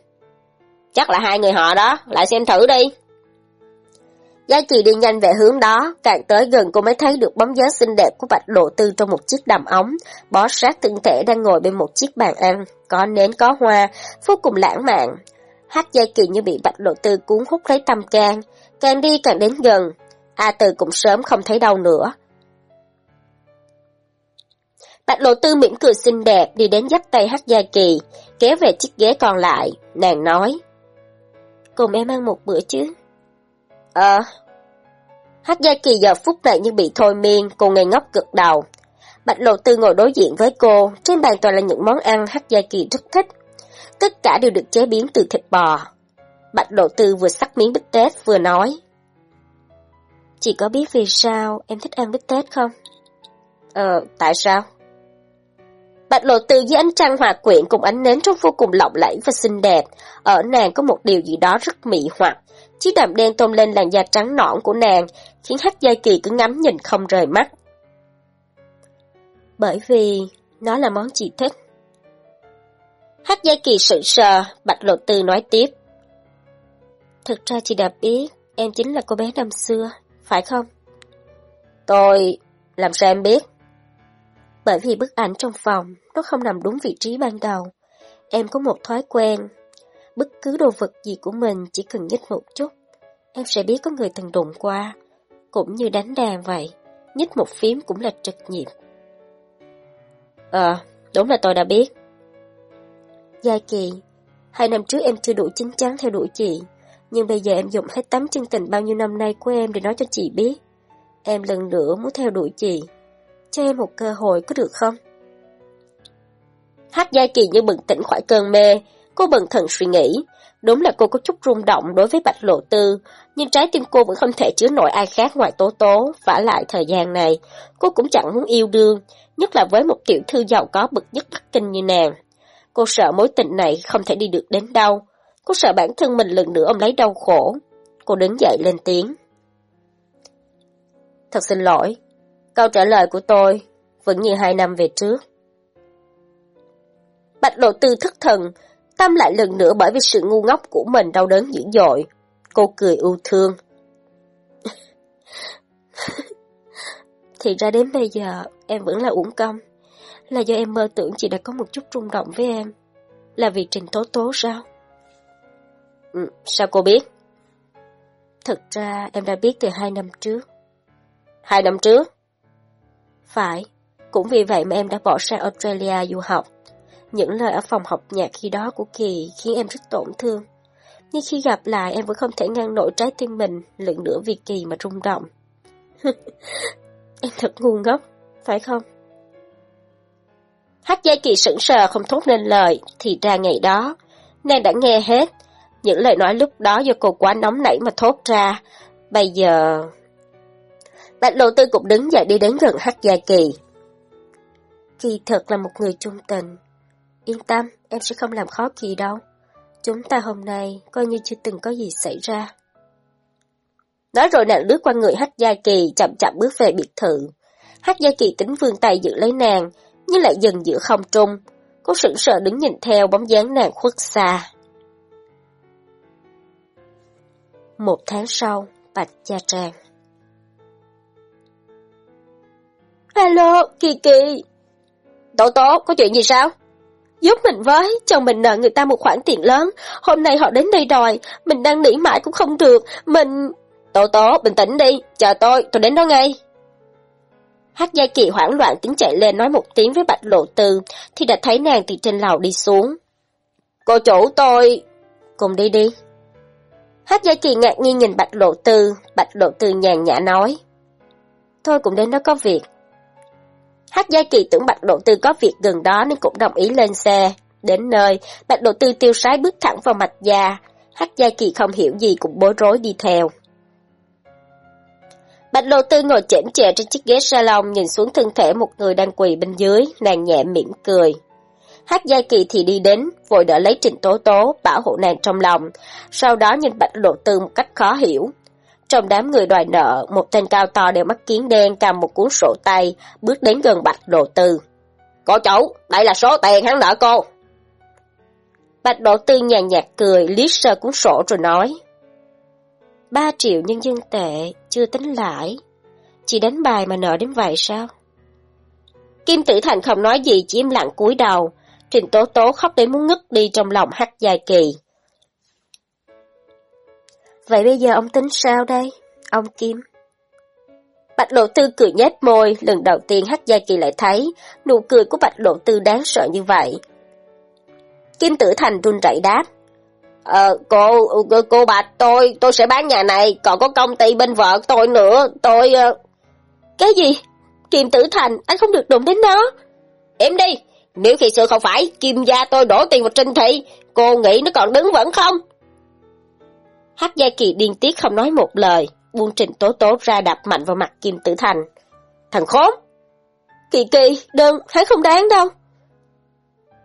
[SPEAKER 1] chắc là hai người họ đó, lại xem thử đi giai Kỳ đi nhanh về hướng đó, càng tới gần cô mới thấy được bóng dáng xinh đẹp của Bạch Lộ Tư trong một chiếc đầm ống, bó sát thân thể đang ngồi bên một chiếc bàn ăn, có nến có hoa, vô cùng lãng mạn. Hát giai Kỳ như bị Bạch Lộ Tư cuốn hút lấy tâm can, càng đi càng đến gần, A Từ cũng sớm không thấy đâu nữa. Bạch Lộ Tư mỉm cười xinh đẹp đi đến dắt tay Hát Gia Kỳ, kéo về chiếc ghế còn lại, nàng nói. Cùng em ăn một bữa chứ? Ờ. Hát Gia Kỳ giờ phút này như bị thôi miên, cô ngây ngốc cực đầu. Bạch Lộ Tư ngồi đối diện với cô, trên bàn toàn là những món ăn Hát Gia Kỳ rất thích. Tất cả đều được chế biến từ thịt bò. Bạch Lộ Tư vừa sắc miếng bít tết vừa nói. Chị có biết vì sao em thích ăn bít tết không? Ờ, tại sao? Bạch lộ tư với ánh trăng hòa quyện cùng ánh nến trông vô cùng lộng lẫy và xinh đẹp. Ở nàng có một điều gì đó rất mị hoặc. Chiếc đầm đen tôn lên làn da trắng nõn của nàng, khiến hắc giai kỳ cứ ngắm nhìn không rời mắt. Bởi vì nó là món chị thích. Hắc giai kỳ sự sờ, bạch lộ tư nói tiếp. Thực ra chị đã biết, em chính là cô bé năm xưa, phải không? Tôi... làm sao em biết? Bởi vì bức ảnh trong phòng, nó không nằm đúng vị trí ban đầu. Em có một thói quen. Bất cứ đồ vật gì của mình chỉ cần nhích một chút, em sẽ biết có người từng đụng qua. Cũng như đánh đàn vậy, nhích một phím cũng là trực nhiệm Ờ, đúng là tôi đã biết. Gia Kỳ, hai năm trước em chưa đủ chính chắn theo đuổi chị, nhưng bây giờ em dùng hết tấm chân tình bao nhiêu năm nay của em để nói cho chị biết. Em lần nữa muốn theo đuổi chị, cho em một cơ hội có được không? Hát Gia Kỳ như bừng tỉnh khỏi cơn mê, cô bận thần suy nghĩ. Đúng là cô có chút rung động đối với Bạch Lộ Tư, nhưng trái tim cô vẫn không thể chứa nổi ai khác ngoài Tố Tố, vả lại thời gian này. Cô cũng chẳng muốn yêu đương, nhất là với một tiểu thư giàu có bực nhất Bắc Kinh như nàng. Cô sợ mối tình này không thể đi được đến đâu. Cô sợ bản thân mình lần nữa ông lấy đau khổ. Cô đứng dậy lên tiếng. Thật xin lỗi, Câu trả lời của tôi vẫn như hai năm về trước. Bạch lộ tư thất thần, tâm lại lần nữa bởi vì sự ngu ngốc của mình đau đớn dữ dội. Cô cười ưu thương. Thì ra đến bây giờ em vẫn là uổng công. Là do em mơ tưởng chị đã có một chút rung động với em. Là vì Trình Tố Tố sao? Ừ, sao cô biết?
[SPEAKER 2] Thực ra em đã biết từ hai năm trước.
[SPEAKER 1] Hai năm trước?
[SPEAKER 2] Phải, cũng vì vậy mà em đã bỏ sang Australia du học. Những lời ở phòng học nhạc khi đó của Kỳ khiến em rất tổn thương. Nhưng khi gặp lại em vẫn không thể ngăn nổi trái tim mình lượng nữa vì Kỳ mà rung động. em thật ngu ngốc, phải không?
[SPEAKER 1] Hát Gia Kỳ sững sờ không thốt nên lời, thì ra ngày đó, nàng đã nghe hết. Những lời nói lúc đó do cô quá nóng nảy mà thốt ra. Bây giờ... Bạch Lộ Tư cũng đứng dậy đi đến gần Hát Gia Kỳ.
[SPEAKER 2] Kỳ thật là một người trung tình. Yên tâm, em sẽ không làm khó Kỳ đâu. Chúng ta hôm nay coi như chưa từng có gì xảy ra.
[SPEAKER 1] Nói rồi nàng lướt qua người Hát Gia Kỳ chậm chậm bước về biệt thự. Hát Gia Kỳ tính vươn tay giữ lấy nàng, nhưng lại dần giữa không trung. Cô sững sờ đứng nhìn theo bóng dáng nàng khuất xa.
[SPEAKER 2] Một tháng sau, Bạch Gia Trang
[SPEAKER 1] Alo, Kỳ Kỳ! Tổ tố, có chuyện gì sao? Giúp mình với, chồng mình nợ người ta một khoản tiền lớn, hôm nay họ đến đây đòi, mình đang nỉ mãi cũng không được, mình... Tố tố, bình tĩnh đi, chờ tôi, tôi đến đó ngay. Hát Gia Kỳ hoảng loạn tính chạy lên nói một tiếng với Bạch Lộ Tư, thì đã thấy nàng từ trên lầu đi xuống. Cô chủ tôi... Cùng đi đi. Hát Gia Kỳ ngạc nhiên nhìn Bạch Lộ Tư, Bạch Lộ Tư nhàn nhã nói.
[SPEAKER 2] Tôi cũng đến đó có việc.
[SPEAKER 1] Hát Gia Kỳ tưởng Bạch Độ Tư có việc gần đó nên cũng đồng ý lên xe. Đến nơi, Bạch Độ Tư tiêu sái bước thẳng vào mạch gia. Hát Gia Kỳ không hiểu gì cũng bối rối đi theo. Bạch Lộ Tư ngồi chễm chệ trên chiếc ghế salon nhìn xuống thân thể một người đang quỳ bên dưới, nàng nhẹ mỉm cười. Hát Gia Kỳ thì đi đến, vội đỡ lấy Trình Tố Tố, bảo hộ nàng trong lòng, sau đó nhìn Bạch Lộ Tư một cách khó hiểu. Trong đám người đòi nợ, một tên cao to đeo mắt kiến đen cầm một cuốn sổ tay, bước đến gần Bạch Lộ Tư. Cô chủ, đây là số tiền hắn nợ cô. Bạch Lộ Tư nhàn nhạt cười, liếc sơ cuốn sổ rồi nói.
[SPEAKER 2] Ba triệu nhân dân tệ, chưa tính lãi. Chỉ đánh bài mà nợ đến vậy sao?
[SPEAKER 1] Kim Tử Thành không nói gì chỉ im lặng cúi đầu. Trình Tố Tố khóc đến muốn ngất đi trong lòng hắt dài kỳ.
[SPEAKER 2] Vậy bây giờ ông tính sao đây, ông Kim?
[SPEAKER 1] Bạch Lộ Tư cười nhếch môi, lần đầu tiên hắt Gia Kỳ lại thấy nụ cười của Bạch Lộ Tư đáng sợ như vậy. Kim Tử Thành run rẩy đáp. Ờ, cô, cô, cô Bạch, tôi, tôi sẽ bán nhà này, còn có công ty bên vợ tôi nữa, tôi... Uh... Cái gì? Kim Tử Thành, anh không được đụng đến nó. Em đi, nếu khi sự không phải, Kim gia tôi đổ tiền vào Trinh Thị, cô nghĩ nó còn đứng vẫn không? Hắc Gia Kỳ điên tiết không nói một lời, buông Trình Tố Tố ra đạp mạnh vào mặt Kim Tử Thành. Thằng khốn! Kỳ kỳ, đơn, hắn không đáng đâu.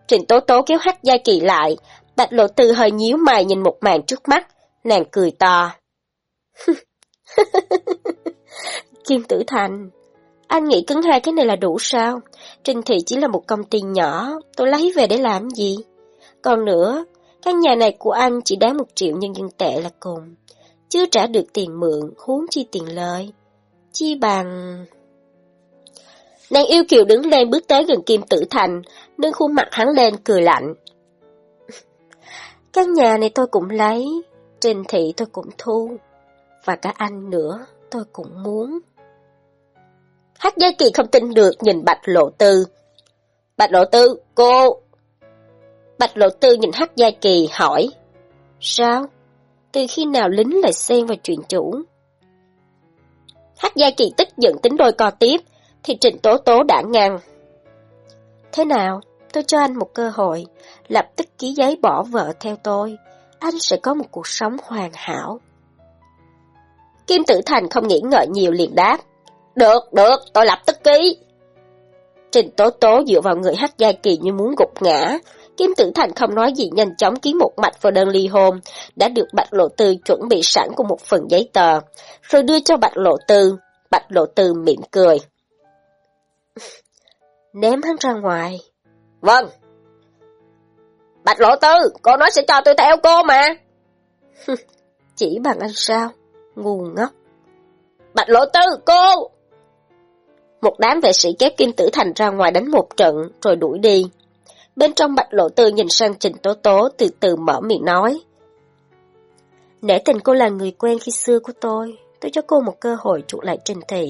[SPEAKER 1] Trình Tố Tố kéo hắc Gia Kỳ lại, Bạch Lộ Tư hơi nhíu mày nhìn một màn trước mắt, nàng cười to.
[SPEAKER 2] Kim Tử Thành, anh nghĩ cứng hai cái này là đủ sao? trình Thị chỉ là một công ty nhỏ, tôi lấy về để làm gì? Còn nữa, căn nhà này của anh chỉ đáng một triệu nhân dân tệ là cùng. Chưa trả được tiền mượn, huống chi tiền lời. Chi bằng...
[SPEAKER 1] Nàng yêu kiều đứng lên bước tới gần Kim Tử Thành, nâng khuôn mặt hắn lên cười lạnh.
[SPEAKER 2] Căn nhà này tôi cũng lấy, Trình thị tôi cũng thu, và cả anh nữa tôi cũng muốn.
[SPEAKER 1] Hát Gia Kỳ không tin được nhìn Bạch Lộ Tư. Bạch Lộ Tư, cô... Bạch Lộ Tư nhìn Hắc Gia Kỳ hỏi.
[SPEAKER 2] Sao? Từ khi nào lính lại xen vào chuyện chủ?
[SPEAKER 1] Hắc Gia Kỳ tức giận tính đôi co tiếp, thì Trình Tố Tố đã ngăn.
[SPEAKER 2] Thế nào? Tôi cho anh một cơ hội, lập tức ký giấy bỏ vợ theo tôi. Anh sẽ có một cuộc sống hoàn hảo.
[SPEAKER 1] Kim Tử Thành không nghĩ ngợi nhiều liền đáp. Được, được, tôi lập tức ký. Trình Tố Tố dựa vào người Hắc Gia Kỳ như muốn gục ngã. Kim Tử Thành không nói gì nhanh chóng ký một mạch vào đơn ly hôn, đã được Bạch Lộ Tư chuẩn bị sẵn của một phần giấy tờ, rồi đưa cho Bạch Lộ Tư. Bạch Lộ Tư mỉm cười.
[SPEAKER 2] Ném hắn ra ngoài.
[SPEAKER 1] Vâng. Bạch Lộ Tư, cô nói sẽ cho tôi theo cô mà.
[SPEAKER 2] Chỉ bằng anh sao? Ngu ngốc.
[SPEAKER 1] Bạch Lộ Tư, cô! Một đám vệ sĩ kéo Kim Tử Thành ra ngoài đánh một trận, rồi đuổi đi. Bên trong Bạch Lộ Tư nhìn sang Trình Tố Tố từ từ mở miệng nói.
[SPEAKER 2] Nể tình cô là người quen khi xưa của tôi, tôi cho cô một cơ hội chuộc lại Trình Thị.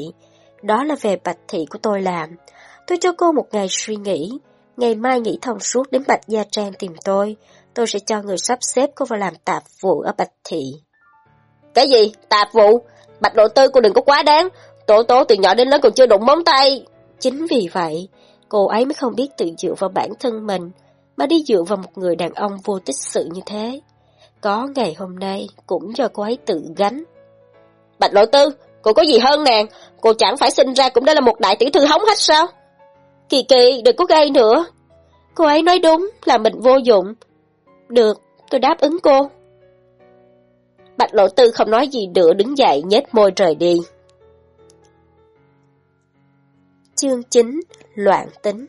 [SPEAKER 2] Đó là về Bạch Thị của tôi làm. Tôi cho cô một ngày suy nghĩ, ngày mai nghỉ thông suốt đến Bạch Gia Trang tìm tôi. Tôi sẽ cho người sắp xếp cô vào làm tạp vụ ở Bạch Thị.
[SPEAKER 1] Cái gì? Tạp vụ? Bạch Lộ Tư cô đừng có quá đáng. Tố tố từ nhỏ đến lớn còn chưa đụng móng tay.
[SPEAKER 2] Chính vì vậy, cô ấy mới không biết tự dựa vào bản thân mình, mà đi dựa vào một người đàn ông vô tích sự như thế. Có ngày hôm nay cũng do cô ấy tự gánh.
[SPEAKER 1] Bạch Lộ Tư, cô có gì hơn nàng? Cô chẳng phải sinh ra cũng đã là một đại tiểu thư hóng hết sao?
[SPEAKER 2] Kỳ kỳ, đừng có gây nữa. Cô ấy nói đúng là mình vô dụng. Được, tôi đáp ứng cô.
[SPEAKER 1] Bạch Lộ Tư không nói gì nữa đứng dậy nhếch môi rời đi.
[SPEAKER 2] Chương 9 Loạn tính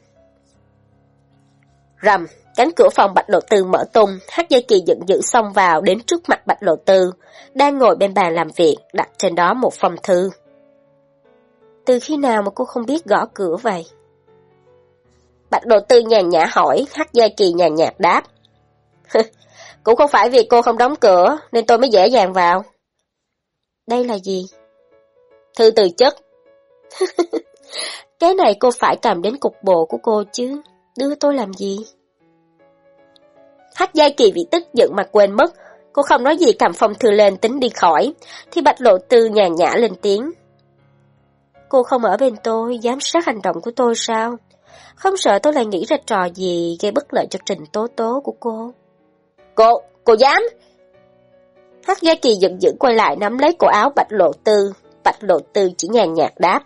[SPEAKER 1] Rầm, cánh cửa phòng Bạch Lộ Tư mở tung, hát dây kỳ giận dữ xông vào đến trước mặt Bạch Lộ Tư, đang ngồi bên bàn làm việc, đặt trên đó một phong thư.
[SPEAKER 2] Từ khi nào mà cô không biết gõ cửa vậy?
[SPEAKER 1] Bạch Lộ Tư nhàn nhã hỏi, hát dây kỳ nhàn nhạt đáp. Cũng không phải vì cô không đóng cửa, nên tôi mới dễ dàng vào.
[SPEAKER 2] Đây là gì?
[SPEAKER 1] Thư từ chức
[SPEAKER 2] Cái này cô phải cầm đến cục bộ của cô chứ, đưa tôi làm gì?
[SPEAKER 1] Hát Giai Kỳ bị tức giận mà quên mất, cô không nói gì cầm phong thư lên tính đi khỏi, thì Bạch Lộ Tư nhàn nhã lên tiếng.
[SPEAKER 2] Cô không ở bên tôi, giám sát hành động của tôi sao? Không sợ tôi lại nghĩ ra trò gì gây bất lợi cho trình tố tố của cô.
[SPEAKER 1] Cô, cô dám! Hát Giai Kỳ giận dữ quay lại nắm lấy cổ áo Bạch Lộ Tư, Bạch Lộ Tư chỉ nhàn nhạt đáp.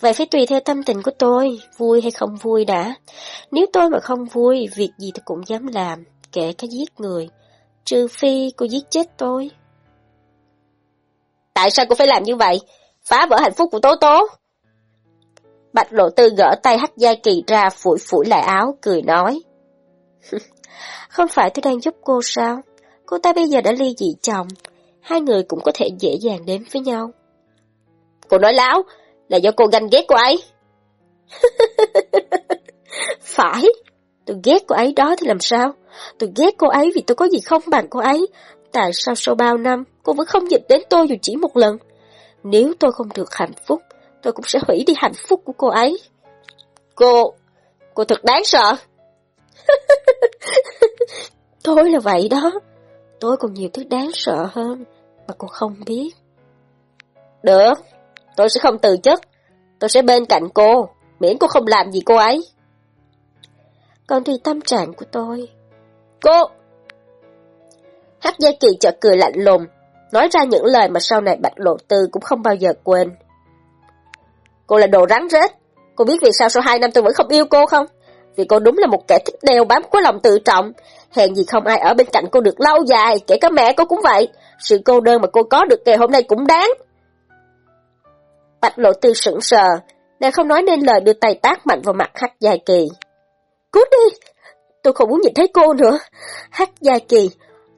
[SPEAKER 2] Vậy phải tùy theo tâm tình của tôi, vui hay không vui đã. Nếu tôi mà không vui, việc gì tôi cũng dám làm, kể cả giết người. Trừ phi cô giết chết tôi.
[SPEAKER 1] Tại sao cô phải làm như vậy? Phá vỡ hạnh phúc của Tố Tố. Bạch Lộ Tư gỡ tay hắc giai kỳ ra phủi phủi lại áo, cười nói.
[SPEAKER 2] không phải tôi đang giúp cô sao? Cô ta bây giờ đã ly dị chồng, hai người cũng có thể dễ dàng đến với nhau.
[SPEAKER 1] Cô nói láo, là do cô ganh ghét cô ấy.
[SPEAKER 2] Phải, tôi ghét cô ấy đó thì làm sao? Tôi ghét cô ấy vì tôi có gì không bằng cô ấy. Tại sao sau bao năm cô vẫn không dịch đến tôi dù chỉ một lần? Nếu tôi không được hạnh phúc, tôi cũng sẽ hủy đi hạnh phúc của cô ấy.
[SPEAKER 1] Cô, cô thật đáng sợ.
[SPEAKER 2] tôi là vậy đó. Tôi còn nhiều thứ đáng sợ hơn mà cô không biết.
[SPEAKER 1] Được, Tôi sẽ không từ chức. Tôi sẽ bên cạnh cô, miễn cô không làm gì cô ấy.
[SPEAKER 2] Còn thì tâm trạng của tôi.
[SPEAKER 1] Cô! Hát Gia Kỳ chợt cười lạnh lùng, nói ra những lời mà sau này Bạch Lộ Tư cũng không bao giờ quên. Cô là đồ rắn rết. Cô biết vì sao sau hai năm tôi vẫn không yêu cô không? Vì cô đúng là một kẻ thích đeo bám có lòng tự trọng. Hèn gì không ai ở bên cạnh cô được lâu dài, kể cả mẹ cô cũng vậy. Sự cô đơn mà cô có được ngày hôm nay cũng đáng. Bạch lộ tư sững sờ, nàng không nói nên lời đưa tay tác mạnh vào mặt Hắc Gia Kỳ. Cút đi! Tôi không muốn nhìn thấy cô nữa. Hắc Gia Kỳ,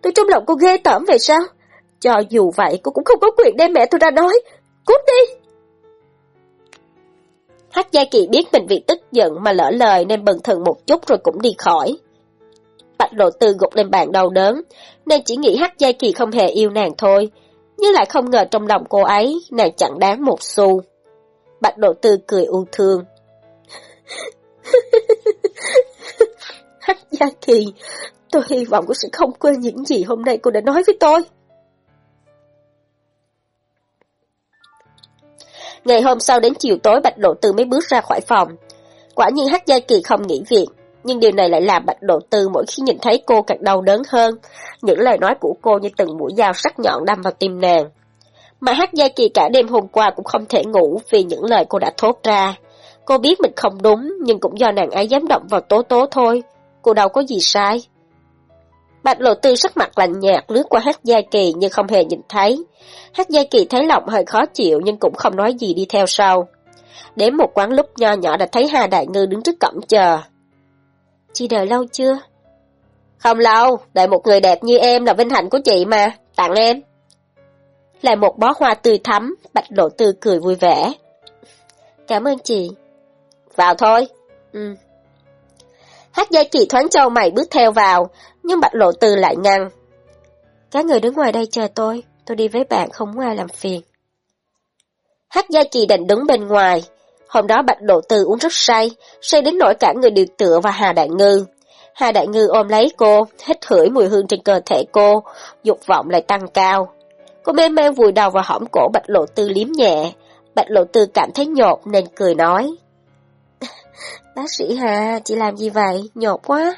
[SPEAKER 1] tôi trong lòng cô ghê tởm vậy sao? Cho dù vậy, cô cũng không có quyền đem mẹ tôi ra nói. Cút đi! Hắc Gia Kỳ biết mình vì tức giận mà lỡ lời nên bần thần một chút rồi cũng đi khỏi. Bạch lộ tư gục lên bàn đau đớn, nên chỉ nghĩ Hắc Gia Kỳ không hề yêu nàng thôi, nhưng lại không ngờ trong lòng cô ấy nàng chẳng đáng một xu. Bạch Độ Tư cười u thương. Hắc Gia Kỳ, tôi hy vọng cô sẽ không quên những gì hôm nay cô đã nói với tôi. Ngày hôm sau đến chiều tối Bạch Độ Tư mới bước ra khỏi phòng. Quả nhiên Hắc Gia Kỳ không nghỉ việc, nhưng điều này lại làm Bạch Độ Tư mỗi khi nhìn thấy cô càng đau đớn hơn. Những lời nói của cô như từng mũi dao sắc nhọn đâm vào tim nàng. Mà Hát Gia Kỳ cả đêm hôm qua cũng không thể ngủ vì những lời cô đã thốt ra. Cô biết mình không đúng, nhưng cũng do nàng ấy dám động vào tố tố thôi. Cô đâu có gì sai. Bạch Lộ Tư sắc mặt lạnh nhạt lướt qua Hát Gia Kỳ nhưng không hề nhìn thấy. Hát Gia Kỳ thấy lòng hơi khó chịu nhưng cũng không nói gì đi theo sau. Đến một quán lúc nho nhỏ đã thấy Hà Đại Ngư đứng trước cổng chờ.
[SPEAKER 2] Chị đợi lâu chưa?
[SPEAKER 1] Không lâu, đợi một người đẹp như em là vinh hạnh của chị mà, tặng em. Lại một bó hoa tươi thắm, Bạch Lộ Tư cười vui vẻ.
[SPEAKER 2] Cảm ơn chị.
[SPEAKER 1] Vào thôi. Ừ. Hát gia kỳ thoáng trâu mày bước theo vào, nhưng Bạch Lộ Tư lại ngăn.
[SPEAKER 2] Các người đứng ngoài đây chờ tôi, tôi đi với bạn không muốn ai làm phiền.
[SPEAKER 1] Hát Gia Kỳ định đứng bên ngoài. Hôm đó Bạch Lộ Tư uống rất say, say đến nỗi cả người đều tựa vào Hà Đại Ngư. Hà Đại Ngư ôm lấy cô, hít hửi mùi hương trên cơ thể cô, dục vọng lại tăng cao. Cô mê mê vùi đầu vào hõm cổ Bạch Lộ Tư liếm nhẹ. Bạch Lộ Tư cảm thấy nhột nên cười nói.
[SPEAKER 2] Bác sĩ Hà, chị làm gì vậy? Nhột quá.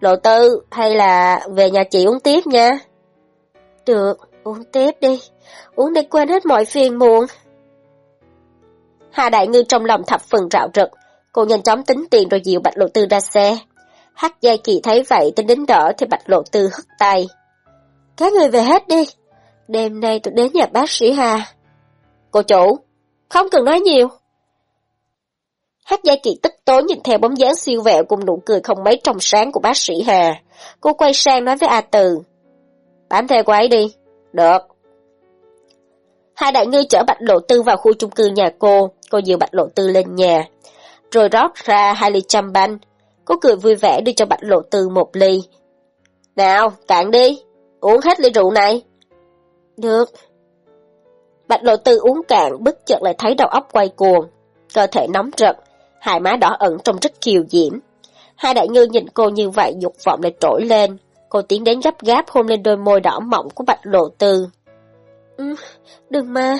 [SPEAKER 1] Lộ Tư, hay là về nhà chị uống tiếp nha?
[SPEAKER 2] Được, uống tiếp đi. Uống để quên hết mọi phiền muộn.
[SPEAKER 1] Hà Đại Ngư trong lòng thập phần rạo rực. Cô nhanh chóng tính tiền rồi dịu Bạch Lộ Tư ra xe. Hắc Giai Kỳ thấy vậy tính đến đỡ thì Bạch Lộ Tư hất tay.
[SPEAKER 2] Các người về hết đi. Đêm nay tôi đến nhà bác sĩ Hà.
[SPEAKER 1] Cô chủ,
[SPEAKER 2] không cần nói nhiều.
[SPEAKER 1] Hắc gia Kỳ tức tối nhìn theo bóng dáng siêu vẹo cùng nụ cười không mấy trong sáng của bác sĩ Hà. Cô quay sang nói với A Từ. Bám theo cô ấy đi. Được. Hai đại ngư chở Bạch Lộ Tư vào khu chung cư nhà cô, cô dìu Bạch Lộ Tư lên nhà. Rồi rót ra hai ly chăm banh. Cô cười vui vẻ đưa cho Bạch Lộ Tư một ly. Nào, cạn đi, uống hết ly rượu này.
[SPEAKER 2] Được.
[SPEAKER 1] Bạch Lộ Tư uống cạn, bất chợt lại thấy đầu óc quay cuồng. Cơ thể nóng rực, hai má đỏ ẩn trông rất kiều diễm. Hai đại ngư nhìn cô như vậy dục vọng lại trỗi lên. Cô tiến đến gấp gáp hôn lên đôi môi đỏ mọng của Bạch Lộ Tư.
[SPEAKER 2] Ừ, đừng mà.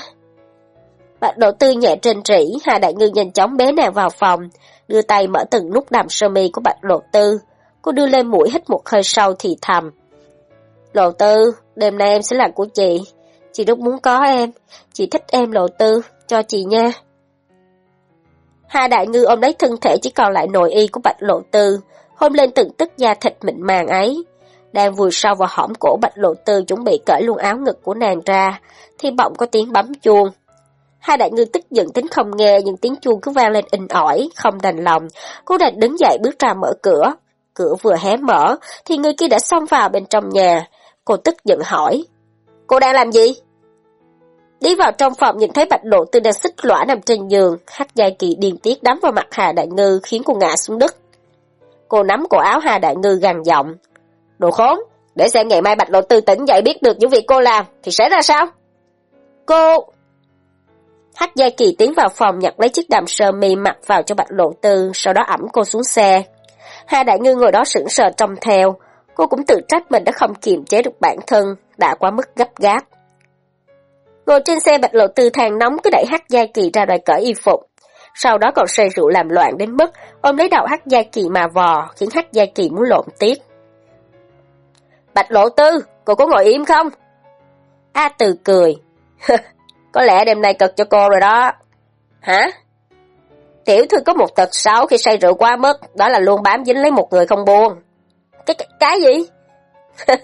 [SPEAKER 1] Bạch Lộ Tư nhẹ trên rỉ, Hà Đại Ngư nhanh chóng bế nàng vào phòng, đưa tay mở từng nút đầm sơ mi của Bạch Lộ Tư. Cô đưa lên mũi hít một hơi sâu thì thầm. Lộ Tư, đêm nay em sẽ là của chị. Chị rất muốn có em. Chị thích em Lộ Tư, cho chị nha. Hà Đại Ngư ôm lấy thân thể chỉ còn lại nội y của Bạch Lộ Tư, hôn lên từng tức da thịt mịn màng ấy. Đang vùi sâu vào hõm cổ Bạch Lộ Tư chuẩn bị cởi luôn áo ngực của nàng ra, thì bỗng có tiếng bấm chuông. Hai đại ngư tức giận tính không nghe nhưng tiếng chuông cứ vang lên in ỏi, không đành lòng. Cô đành đứng dậy bước ra mở cửa. Cửa vừa hé mở thì người kia đã xông vào bên trong nhà. Cô tức giận hỏi. Cô đang làm gì? Đi vào trong phòng nhìn thấy bạch lộ tư đang xích lõa nằm trên giường, Hát giai kỳ điên tiết đấm vào mặt Hà Đại Ngư khiến cô ngã xuống đất. Cô nắm cổ áo Hà Đại Ngư gằn giọng. Đồ khốn, để xem ngày mai bạch lộ tư tỉnh dậy biết được những việc cô làm, thì sẽ ra sao? Cô... Hắc Gia Kỳ tiến vào phòng nhặt lấy chiếc đầm sơ mi mặc vào cho Bạch Lộ Tư, sau đó ẩm cô xuống xe. Hà Đại Ngư ngồi đó sững sờ trông theo, cô cũng tự trách mình đã không kiềm chế được bản thân, đã quá mức gấp gáp. Ngồi trên xe Bạch Lộ Tư than nóng cứ đẩy Hắc Gia Kỳ ra đòi cởi y phục. Sau đó còn say rượu làm loạn đến mức ôm lấy đầu Hắc Gia Kỳ mà vò, khiến Hắc Gia Kỳ muốn lộn tiết. Bạch Lộ Tư, cô có ngồi im không? A Từ cười. Có lẽ đêm nay cực cho cô rồi đó. Hả? Tiểu thư có một tật xấu khi say rượu quá mức, đó là luôn bám dính lấy một người không buông. Cái, cái, cái gì?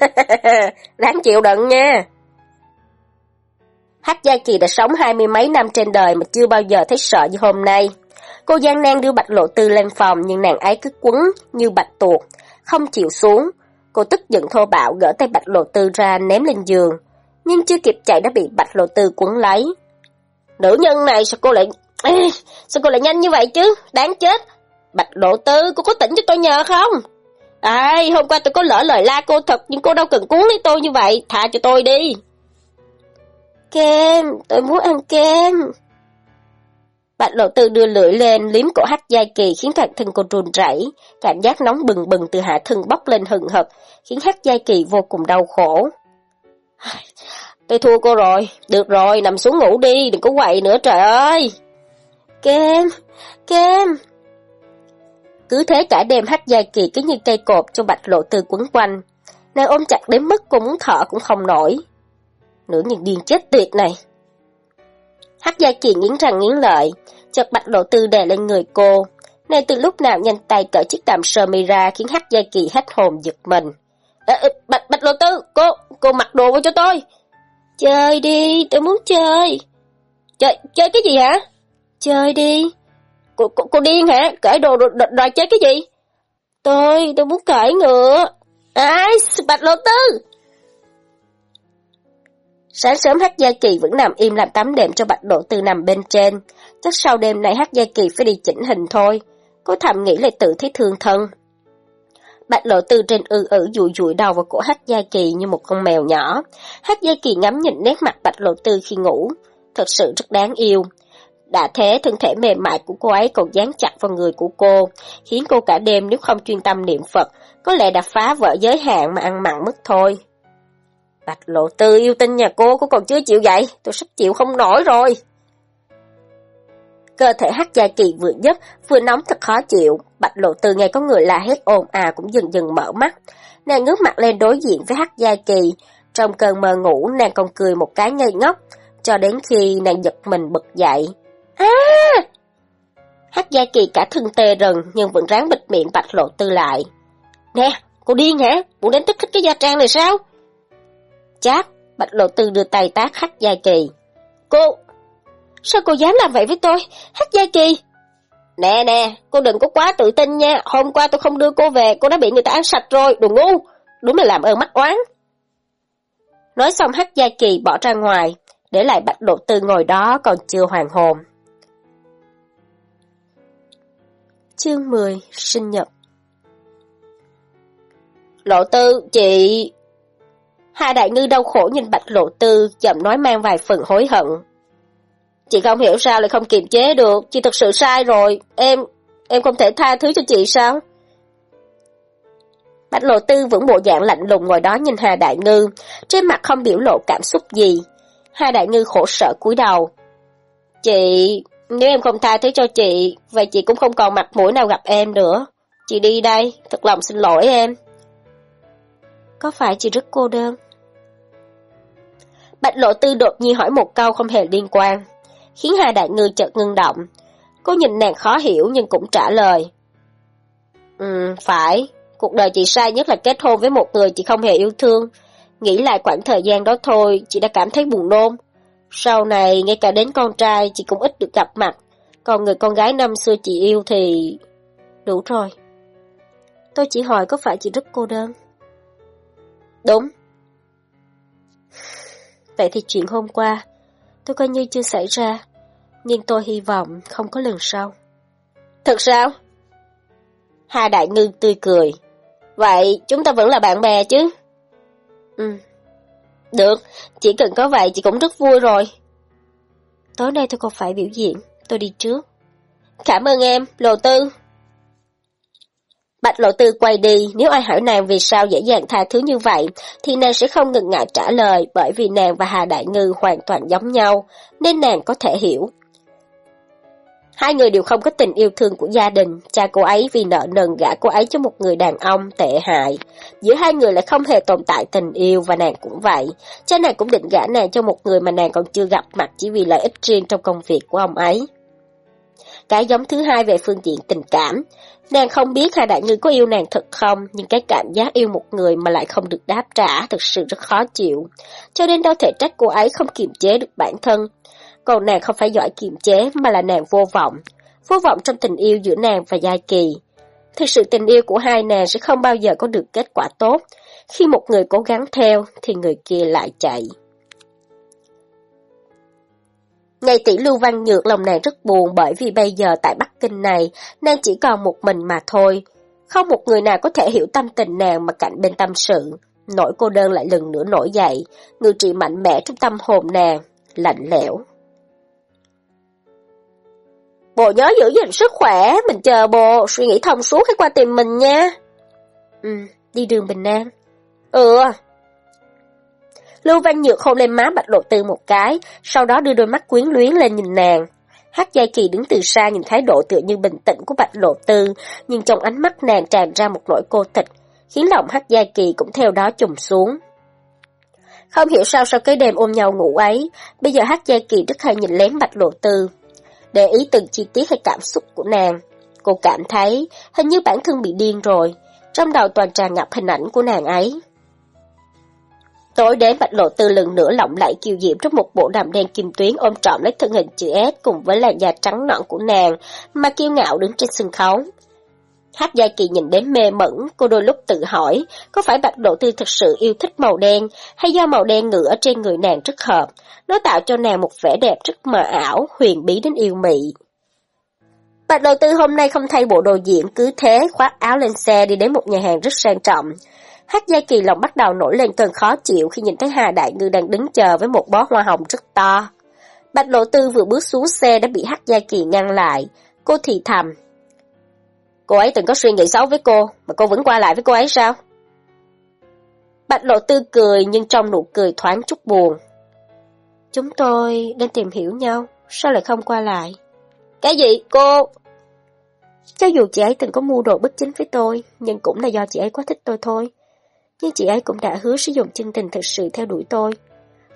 [SPEAKER 1] Đáng chịu đựng nha. Hắc Gia Kỳ đã sống hai mươi mấy năm trên đời mà chưa bao giờ thấy sợ như hôm nay. Cô gian nan đưa Bạch Lộ Tư lên phòng nhưng nàng ấy cứ quấn như bạch tuột, không chịu xuống. Cô tức giận thô bạo gỡ tay Bạch Lộ Tư ra ném lên giường nhưng chưa kịp chạy đã bị Bạch Lộ Tư quấn lấy. Nữ nhân này sao cô lại... Ê, sao cô lại nhanh như vậy chứ? Đáng chết! Bạch Lộ Tư, cô có tỉnh cho tôi nhờ không? Ai, hôm qua tôi có lỡ lời la cô thật, nhưng cô đâu cần cuốn lấy tôi như vậy, thả cho tôi đi.
[SPEAKER 2] Kem, tôi muốn ăn kem.
[SPEAKER 1] Bạch Lộ Tư đưa lưỡi lên, liếm cổ hắt dai kỳ khiến toàn thân cô run rẩy, cảm giác nóng bừng bừng từ hạ thân bốc lên hừng hực, khiến hắt dai kỳ vô cùng đau khổ. Tôi thua cô rồi, được rồi, nằm xuống ngủ đi, đừng có quậy nữa trời ơi.
[SPEAKER 2] Kem, kem.
[SPEAKER 1] Cứ thế cả đêm hát dài kỳ cứ như cây cột cho bạch lộ tư quấn quanh. Nàng ôm chặt đến mức cô muốn thở cũng không nổi. Nữ nhân điên chết tiệt này. hát gia kỳ nghiến răng nghiến lợi, chợt bạch lộ tư đè lên người cô. Này từ lúc nào nhanh tay cởi chiếc đạm sơ mi ra khiến hát gia kỳ hết hồn giật mình. À, bạch, bạch lộ tư, cô, cô mặc đồ vào cho tôi.
[SPEAKER 2] Chơi đi, tôi muốn chơi.
[SPEAKER 1] Chơi, chơi cái gì hả?
[SPEAKER 2] Chơi đi.
[SPEAKER 1] Cô, cô, cô điên hả? Cởi đồ rồi, rồi chơi cái gì?
[SPEAKER 2] Tôi, tôi muốn cởi ngựa.
[SPEAKER 1] Ai, bạch lộ tư. Sáng sớm Hát Gia Kỳ vẫn nằm im làm tắm đệm cho bạch độ tư nằm bên trên. Chắc sau đêm này Hát Gia Kỳ phải đi chỉnh hình thôi. Cô thầm nghĩ lại tự thấy thương thân.
[SPEAKER 2] Bạch lộ tư trên ư ử dụi dụi đầu vào cổ Hách Gia Kỳ như một con mèo nhỏ. Hách Gia Kỳ ngắm nhìn nét mặt bạch lộ tư khi ngủ. Thật sự rất đáng yêu. Đã thế, thân thể mềm mại của cô ấy còn dán chặt vào người của cô, khiến cô cả đêm nếu không chuyên tâm niệm Phật, có lẽ đã phá vỡ giới hạn mà ăn mặn mất thôi. Bạch lộ tư yêu tinh nhà cô, cô còn chưa chịu vậy, tôi sắp chịu không nổi rồi. Cơ thể hắc gia kỳ vừa nhất vừa nóng thật khó chịu, bạch lộ từ nghe có người la hét ồn à cũng dần dần mở mắt. Nàng ngước mặt lên đối diện với hắc gia kỳ, trong cơn mơ ngủ nàng còn cười một cái ngây ngốc, cho đến khi nàng giật mình bật dậy. À! Hắc gia kỳ cả thân tê rần nhưng vẫn ráng bịt miệng bạch lộ tư lại. Nè, cô điên hả? Muốn đến tức thích cái gia trang này sao? Chát, bạch lộ tư đưa tay tác hắc gia kỳ. Cô, Sao cô dám làm vậy với tôi? Hắc Gia Kỳ! Nè nè, cô đừng có quá tự tin nha. Hôm qua tôi không đưa cô về, cô đã bị người ta ăn sạch rồi, đồ ngu. Đúng là làm ơn mắt oán. Nói xong Hắc Gia Kỳ bỏ ra ngoài, để lại Bạch Lộ Tư ngồi đó còn chưa hoàn hồn. Chương 10 Sinh nhật Lộ Tư, chị... Hai đại ngư đau khổ nhìn Bạch Lộ Tư, chậm nói mang vài phần hối hận. Chị không hiểu sao lại không kiềm chế được, chị thật sự sai rồi, em, em không thể tha thứ cho chị sao? Bạch Lộ Tư vẫn bộ dạng lạnh lùng ngồi đó nhìn Hà Đại Ngư, trên mặt không biểu lộ cảm xúc gì. Hà Đại Ngư khổ sở cúi đầu. Chị, nếu em không tha thứ cho chị, vậy chị cũng không còn mặt mũi nào gặp em nữa. Chị đi đây, thật lòng xin lỗi em. Có phải chị rất cô đơn? Bạch Lộ Tư đột nhiên hỏi một câu không hề liên quan khiến hai đại ngư chợt ngưng động. Cô nhìn nàng khó hiểu nhưng cũng trả lời. Ừ, phải. Cuộc đời chị sai nhất là kết hôn với một người chị không hề yêu thương. Nghĩ lại khoảng thời gian đó thôi, chị đã cảm thấy buồn nôn. Sau này, ngay cả đến con trai, chị cũng ít được gặp mặt. Còn người con gái năm xưa chị yêu thì... Đủ rồi. Tôi chỉ hỏi có phải chị rất cô đơn? Đúng. Vậy thì chuyện hôm qua, tôi coi như chưa xảy ra, nhưng tôi hy vọng không có lần sau. Thật sao? Hà Đại Ngư tươi cười. Vậy chúng ta vẫn là bạn bè chứ? Ừ. Được, chỉ cần có vậy chị cũng rất vui rồi. Tối nay tôi còn phải biểu diễn, tôi đi trước. Cảm ơn em, Lộ Tư. Bạch Lộ Tư quay đi, nếu ai hỏi nàng vì sao dễ dàng tha thứ như vậy, thì nàng sẽ không ngừng ngại trả lời bởi vì nàng và Hà Đại Ngư hoàn toàn giống nhau, nên nàng có thể hiểu. Hai người đều không có tình yêu thương của gia đình, cha cô ấy vì nợ nần gả cô ấy cho một người đàn ông tệ hại. Giữa hai người lại không hề tồn tại tình yêu và nàng cũng vậy. Cha nàng cũng định gả nàng cho một người mà nàng còn chưa gặp mặt chỉ vì lợi ích riêng trong công việc của ông ấy. Cái giống thứ hai về phương diện tình cảm. Nàng không biết Hà Đại Ngư có yêu nàng thật không, nhưng cái cảm giác yêu một người mà lại không được đáp trả thực sự rất khó chịu. Cho nên đâu thể trách cô ấy không kiềm chế được bản thân. Còn nàng không phải giỏi kiềm chế mà là nàng vô vọng. Vô vọng trong tình yêu giữa nàng và Giai Kỳ. Thực sự tình yêu của hai nàng sẽ không bao giờ có được kết quả tốt. Khi một người cố gắng theo thì người kia lại chạy. Ngày tỷ Lưu Văn Nhược lòng nàng rất buồn bởi vì bây giờ tại Bắc Kinh này, nàng chỉ còn một mình mà thôi. Không một người nào có thể hiểu tâm tình nàng mà cạnh bên tâm sự. Nỗi cô đơn lại lần nữa nổi dậy, người trị mạnh mẽ trong tâm hồn nàng, lạnh lẽo. Bộ nhớ giữ gìn sức khỏe, mình chờ bộ, suy nghĩ thông suốt hãy qua tìm mình nha. Ừ, đi đường bình an. Ừ, Lưu Văn Nhược hôn lên má Bạch Lộ Tư một cái, sau đó đưa đôi mắt quyến luyến lên nhìn nàng. Hát Giai Kỳ đứng từ xa nhìn thái độ tựa như bình tĩnh của Bạch Lộ Tư, nhưng trong ánh mắt nàng tràn ra một nỗi cô tịch, khiến lòng Hát Giai Kỳ cũng theo đó trùng xuống. Không hiểu sao sau cái đêm ôm nhau ngủ ấy, bây giờ Hát Giai Kỳ rất hay nhìn lén Bạch Lộ Tư. Để ý từng chi tiết hay cảm xúc của nàng, cô cảm thấy hình như bản thân bị điên rồi, trong đầu toàn tràn ngập hình ảnh của nàng ấy. Tối đến bạch lộ tư lần nữa lộng lẫy kiều diễm trong một bộ đầm đen kim tuyến ôm trọn lấy thân hình chữ S cùng với làn da trắng nõn của nàng, mà kiêu ngạo đứng trên sân khấu. Hát Gia Kỳ nhìn đến mê mẩn, cô đôi lúc tự hỏi, có phải Bạch Lộ Tư thực sự yêu thích màu đen, hay do màu đen ngựa trên người nàng rất hợp, nó tạo cho nàng một vẻ đẹp rất mờ ảo, huyền bí đến yêu mị. Bạch đầu tư hôm nay không thay bộ đồ diện cứ thế khoác áo lên xe đi đến một nhà hàng rất sang trọng. Hắc Gia Kỳ lòng bắt đầu nổi lên cơn khó chịu khi nhìn thấy Hà Đại Ngư đang đứng chờ với một bó hoa hồng rất to. Bạch Lộ Tư vừa bước xuống xe đã bị Hắc Gia Kỳ ngăn lại. Cô thì thầm. Cô ấy từng có suy nghĩ xấu với cô, mà cô vẫn qua lại với cô ấy sao? Bạch Lộ Tư cười nhưng trong nụ cười thoáng chút buồn. Chúng tôi đang tìm hiểu nhau, sao lại không qua lại? Cái gì, cô? Cho dù chị ấy từng có mua đồ bất chính với tôi, nhưng cũng là do chị ấy quá thích tôi thôi. Nhưng chị ấy cũng đã hứa sử dụng chân tình thực sự theo đuổi tôi.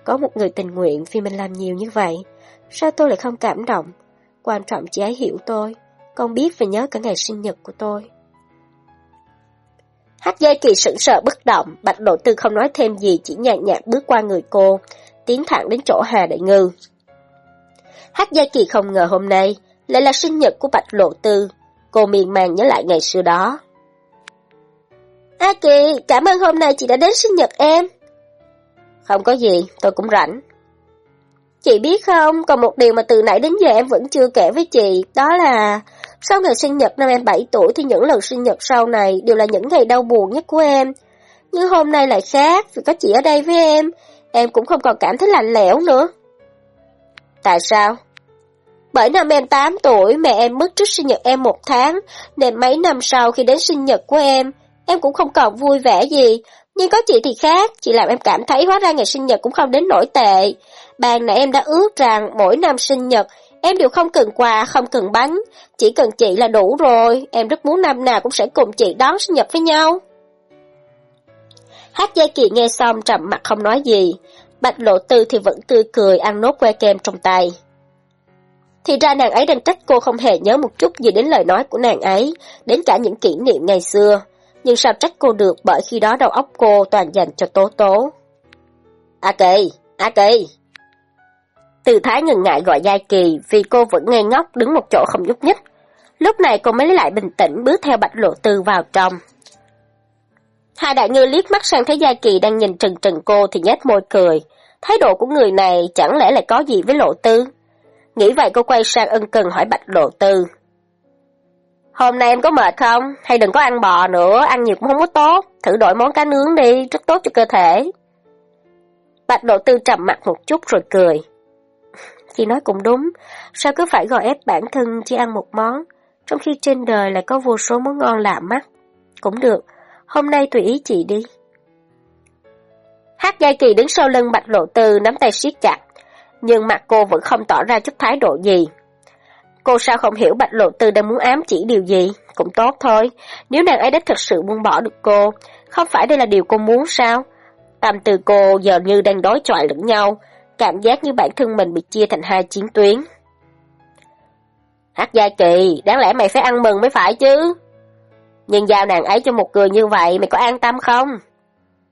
[SPEAKER 2] Có một người tình nguyện vì mình làm nhiều như vậy, sao tôi lại không cảm động? Quan trọng chị ấy hiểu tôi, còn biết và nhớ cả ngày sinh nhật của tôi. Hát dây kỳ sững sờ bất động, bạch độ tư không nói thêm gì, chỉ nhàn nhạt bước qua người cô, tiến thẳng đến chỗ Hà Đại Ngư. Hát dây kỳ không ngờ hôm nay lại là sinh nhật của bạch lộ tư, cô miên man nhớ lại ngày xưa đó. A Kỳ, cảm ơn hôm nay chị đã đến sinh nhật em. Không có gì, tôi cũng rảnh. Chị biết không, còn một điều mà từ nãy đến giờ em vẫn chưa kể với chị, đó là sau ngày sinh nhật năm em 7 tuổi thì những lần sinh nhật sau này đều là những ngày đau buồn nhất của em. Nhưng hôm nay lại khác, vì có chị ở đây với em, em cũng không còn cảm thấy lạnh lẽo nữa. Tại sao? Bởi năm em 8 tuổi, mẹ em mất trước sinh nhật em một tháng, nên mấy năm sau khi đến sinh nhật của em, em cũng không còn vui vẻ gì. Nhưng có chị thì khác, chị làm em cảm thấy hóa ra ngày sinh nhật cũng không đến nổi tệ. Bàn nãy em đã ước rằng mỗi năm sinh nhật, em đều không cần quà, không cần bánh, chỉ cần chị là đủ rồi, em rất muốn năm nào cũng sẽ cùng chị đón sinh nhật với nhau. Hát Gia Kỳ nghe xong trầm mặt không nói gì, Bạch Lộ Tư thì vẫn tươi cười ăn nốt que kem trong tay. Thì ra nàng ấy đang trách cô không hề nhớ một chút gì đến lời nói của nàng ấy, đến cả những kỷ niệm ngày xưa. Nhưng sao trách cô được bởi khi đó đầu óc cô toàn dành cho Tố Tố. A Kỳ, A Kỳ. Từ Thái ngừng ngại gọi Giai Kỳ vì cô vẫn ngây ngốc đứng một chỗ không nhúc nhích. Lúc này cô mới lấy lại bình tĩnh bước theo bạch lộ tư vào trong. Hai đại ngư liếc mắt sang thấy Giai Kỳ đang nhìn trừng trừng cô thì nhếch môi cười. Thái độ của người này chẳng lẽ lại có gì với lộ tư? Nghĩ vậy cô quay sang ân cần hỏi bạch lộ tư. Hôm nay em có mệt không? Hay đừng có ăn bò nữa, ăn nhiều cũng không có tốt. Thử đổi món cá nướng đi, rất tốt cho cơ thể. Bạch lộ tư trầm mặt một chút rồi cười. Chị nói cũng đúng, sao cứ phải gọi ép bản thân chỉ ăn một món, trong khi trên đời lại có vô số món ngon lạ mắt. Cũng được, hôm nay tùy ý chị đi. Hát Giai Kỳ đứng sau lưng Bạch Lộ Tư nắm tay siết chặt, nhưng mặt cô vẫn không tỏ ra chút thái độ gì. Cô sao không hiểu Bạch Lộ Tư đang muốn ám chỉ điều gì? Cũng tốt thôi, nếu nàng ấy đã thật sự buông bỏ được cô, không phải đây là điều cô muốn sao? Tâm từ cô giờ như đang đối chọi lẫn nhau, cảm giác như bản thân mình bị chia thành hai chiến tuyến. Hát Gia Kỳ, đáng lẽ mày phải ăn mừng mới phải chứ? Nhưng giao nàng ấy cho một người như vậy mày có an tâm không?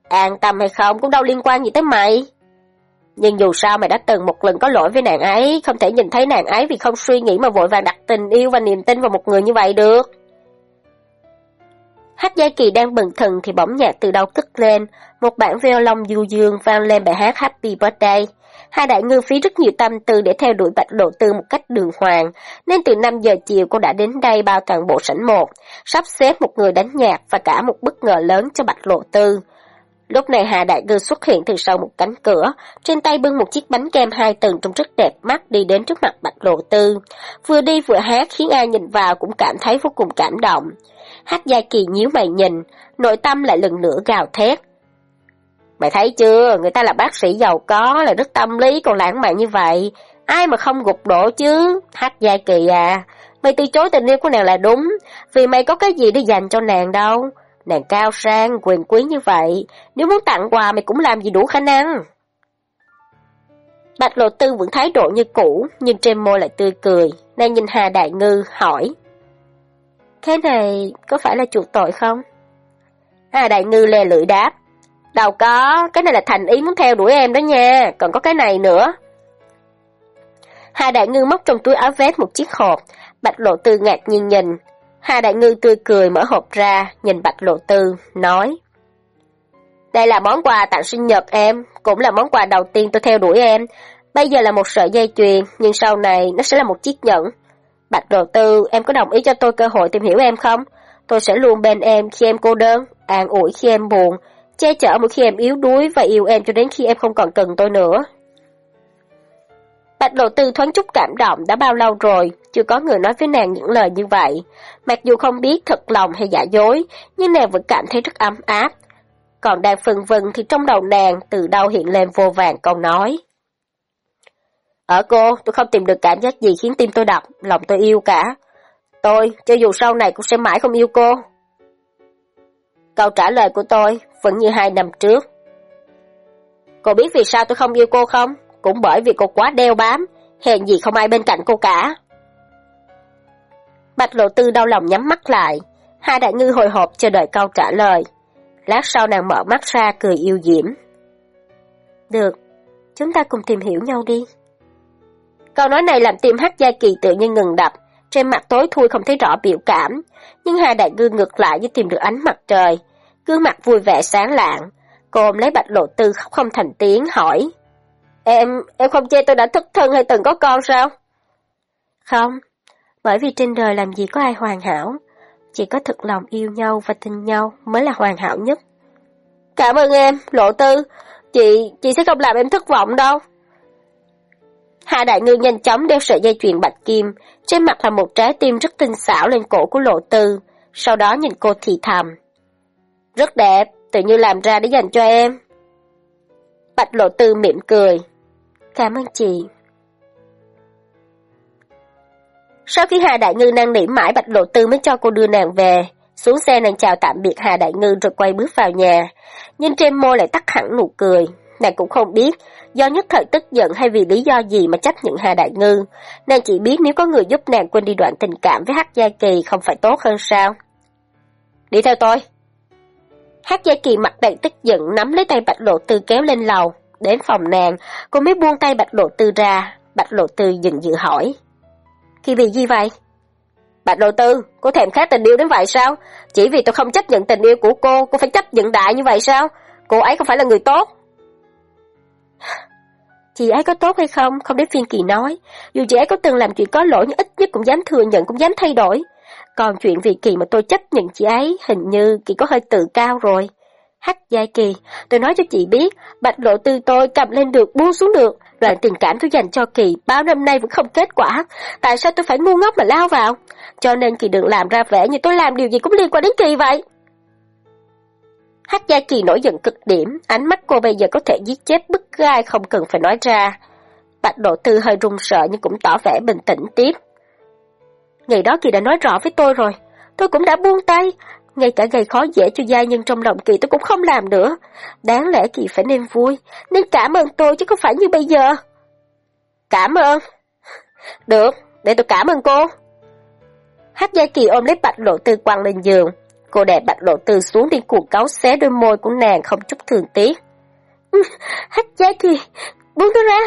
[SPEAKER 2] An tâm hay không cũng đâu liên quan gì tới mày. Nhưng dù sao mày đã từng một lần có lỗi với nàng ấy, không thể nhìn thấy nàng ấy vì không suy nghĩ mà vội vàng đặt tình yêu và niềm tin vào một người như vậy được. Hát Gia Kỳ đang bừng thần thì bỗng nhạc từ đâu cất lên, một bản violon du dương vang lên bài hát Happy Birthday. Hai đại ngư phí rất nhiều tâm tư để theo đuổi bạch lộ tư một cách đường hoàng, nên từ 5 giờ chiều cô đã đến đây bao toàn bộ sảnh một, sắp xếp một người đánh nhạc và cả một bất ngờ lớn cho bạch lộ tư. Lúc này Hà Đại Ngư xuất hiện từ sau một cánh cửa, trên tay bưng một chiếc bánh kem hai tầng trông rất đẹp mắt đi đến trước mặt Bạch Lộ Tư. Vừa đi vừa hát khiến ai nhìn vào cũng cảm thấy vô cùng cảm động. Hát Gia Kỳ nhíu mày nhìn, nội tâm lại lần nữa gào thét. Mày thấy chưa, người ta là bác sĩ giàu có, là rất tâm lý còn lãng mạn như vậy. Ai mà không gục đổ chứ? Hát Gia Kỳ à, mày từ chối tình yêu của nàng là đúng, vì mày có cái gì để dành cho nàng đâu. Nàng cao sang, quyền quý như vậy, nếu muốn tặng quà mày cũng làm gì đủ khả năng. Bạch Lộ Tư vẫn thái độ như cũ, nhưng trên môi lại tươi cười, nàng nhìn Hà Đại Ngư, hỏi. Cái này có phải là chuộc tội không? Hà Đại Ngư lè lưỡi đáp. Đâu có, cái này là thành ý muốn theo đuổi em đó nha, còn có cái này nữa. Hà Đại Ngư móc trong túi áo vest một chiếc hộp, Bạch Lộ Tư ngạc nhiên nhìn, Hà Đại Ngư tươi cười mở hộp ra, nhìn Bạch Lộ Tư, nói. Đây là món quà tặng sinh nhật em, cũng là món quà đầu tiên tôi theo đuổi em. Bây giờ là một sợi dây chuyền, nhưng sau này nó sẽ là một chiếc nhẫn. Bạch lộ tư, em có đồng ý cho tôi cơ hội tìm hiểu em không? Tôi sẽ luôn bên em khi em cô đơn, an ủi khi em buồn, che chở mỗi khi em yếu đuối và yêu em cho đến khi em không còn cần tôi nữa. Bạch Lộ Tư thoáng chút cảm động đã bao lâu rồi, chưa có người nói với nàng những lời như vậy. Mặc dù không biết thật lòng hay giả dối, nhưng nàng vẫn cảm thấy rất ấm áp. Còn đang phân vân thì trong đầu nàng từ đâu hiện lên vô vàng câu nói. Ở cô, tôi không tìm được cảm giác gì khiến tim tôi đập, lòng tôi yêu cả. Tôi, cho dù sau này cũng sẽ mãi không yêu cô. Câu trả lời của tôi vẫn như hai năm trước. Cô biết vì sao tôi không yêu cô không? Cũng bởi vì cô quá đeo bám, hèn gì không ai bên cạnh cô cả. Bạch lộ tư đau lòng nhắm mắt lại, hai đại ngư hồi hộp chờ đợi câu trả lời. Lát sau nàng mở mắt ra cười yêu diễm. Được, chúng ta cùng tìm hiểu nhau đi. Câu nói này làm tim hắc gia kỳ tự nhiên ngừng đập, trên mặt tối thui không thấy rõ biểu cảm, nhưng hai đại ngư ngược lại như tìm được ánh mặt trời. Gương mặt vui vẻ sáng lạng, cô ôm lấy bạch lộ tư khóc không thành tiếng hỏi. Em, em không chê tôi đã thất thân hay từng có con sao? Không, bởi vì trên đời làm gì có ai hoàn hảo, chỉ có thực lòng yêu nhau và tin nhau mới là hoàn hảo nhất. Cảm ơn em, lộ tư, chị, chị sẽ không làm em thất vọng đâu. Hạ Đại Ngư nhanh chóng đeo sợi dây chuyền bạch kim, trên mặt là một trái tim rất tinh xảo lên cổ của lộ tư, sau đó nhìn cô thì thầm. Rất đẹp, tự như làm ra để dành cho em. Bạch lộ tư mỉm cười. Cảm ơn chị. Sau khi Hà Đại Ngư năn nỉ mãi Bạch Lộ Tư mới cho cô đưa nàng về, xuống xe nàng chào tạm biệt Hà Đại Ngư rồi quay bước vào nhà, nhưng trên môi lại tắt hẳn nụ cười. Nàng cũng không biết do nhất thời tức giận hay vì lý do gì mà chấp nhận Hà Đại Ngư. Nàng chỉ biết nếu có người giúp nàng quên đi đoạn tình cảm với Hắc Gia Kỳ không phải tốt hơn sao. Đi theo tôi. Hát Gia Kỳ mặt đầy tức giận nắm lấy tay Bạch Lộ Tư kéo lên lầu. Đến phòng nàng, cô mới buông tay Bạch Lộ Tư ra. Bạch Lộ Tư dừng dự hỏi. Khi vì gì vậy? Bạch Lộ Tư, cô thèm khát tình yêu đến vậy sao? Chỉ vì tôi không chấp nhận tình yêu của cô, cô phải chấp nhận đại như vậy sao? Cô ấy không phải là người tốt. Chị ấy có tốt hay không, không đến phiên kỳ nói. Dù chị ấy có từng làm chuyện có lỗi nhưng ít nhất cũng dám thừa nhận, cũng dám thay đổi. Còn chuyện vị kỳ mà tôi chấp nhận chị ấy, hình như kỳ có hơi tự cao rồi. Hắc Giai Kỳ, tôi nói cho chị biết, bạch lộ tư tôi cầm lên được, buông xuống được. Đoạn tình cảm tôi dành cho Kỳ bao năm nay vẫn không kết quả. Tại sao tôi phải ngu ngốc mà lao vào? Cho nên Kỳ đừng làm ra vẻ như tôi làm điều gì cũng liên quan đến Kỳ vậy. Hắc Gia Kỳ nổi giận cực điểm, ánh mắt cô bây giờ có thể giết chết bất cứ ai không cần phải nói ra. Bạch Độ Tư hơi run sợ nhưng cũng tỏ vẻ bình tĩnh tiếp. Ngày đó Kỳ đã nói rõ với tôi rồi, tôi cũng đã buông tay, ngay cả gây khó dễ cho gia nhân trong lòng Kỳ tôi cũng không làm nữa. Đáng lẽ Kỳ phải nên vui, nên cảm ơn tôi chứ không phải như bây giờ. Cảm ơn. Được, để tôi cảm ơn cô. Hát Gia Kỳ ôm lấy Bạch Lộ Tư quăng lên giường. Cô đè Bạch Lộ Tư xuống đi cuồng cáo xé đôi môi của nàng không chút thường tiếc. Hát Gia Kỳ, buông tôi ra.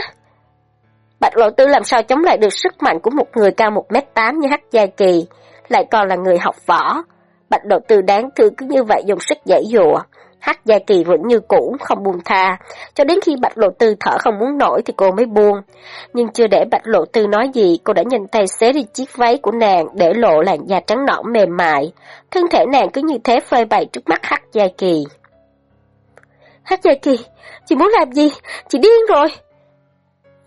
[SPEAKER 2] Bạch Lộ Tư làm sao chống lại được sức mạnh của một người cao 1m8 như Hắc Gia Kỳ, lại còn là người học võ. Bạch Lộ Tư đáng thương cứ như vậy dùng sức giải dụa. Hắc Gia Kỳ vẫn như cũ, không buông tha, cho đến khi Bạch Lộ Tư thở không muốn nổi thì cô mới buông. Nhưng chưa để Bạch Lộ Tư nói gì, cô đã nhìn tay xé đi chiếc váy của nàng để lộ làn da trắng nõn mềm mại. Thân thể nàng cứ như thế phơi bày trước mắt Hắc Gia Kỳ. Hắc Gia Kỳ, chị muốn làm gì? Chị điên rồi.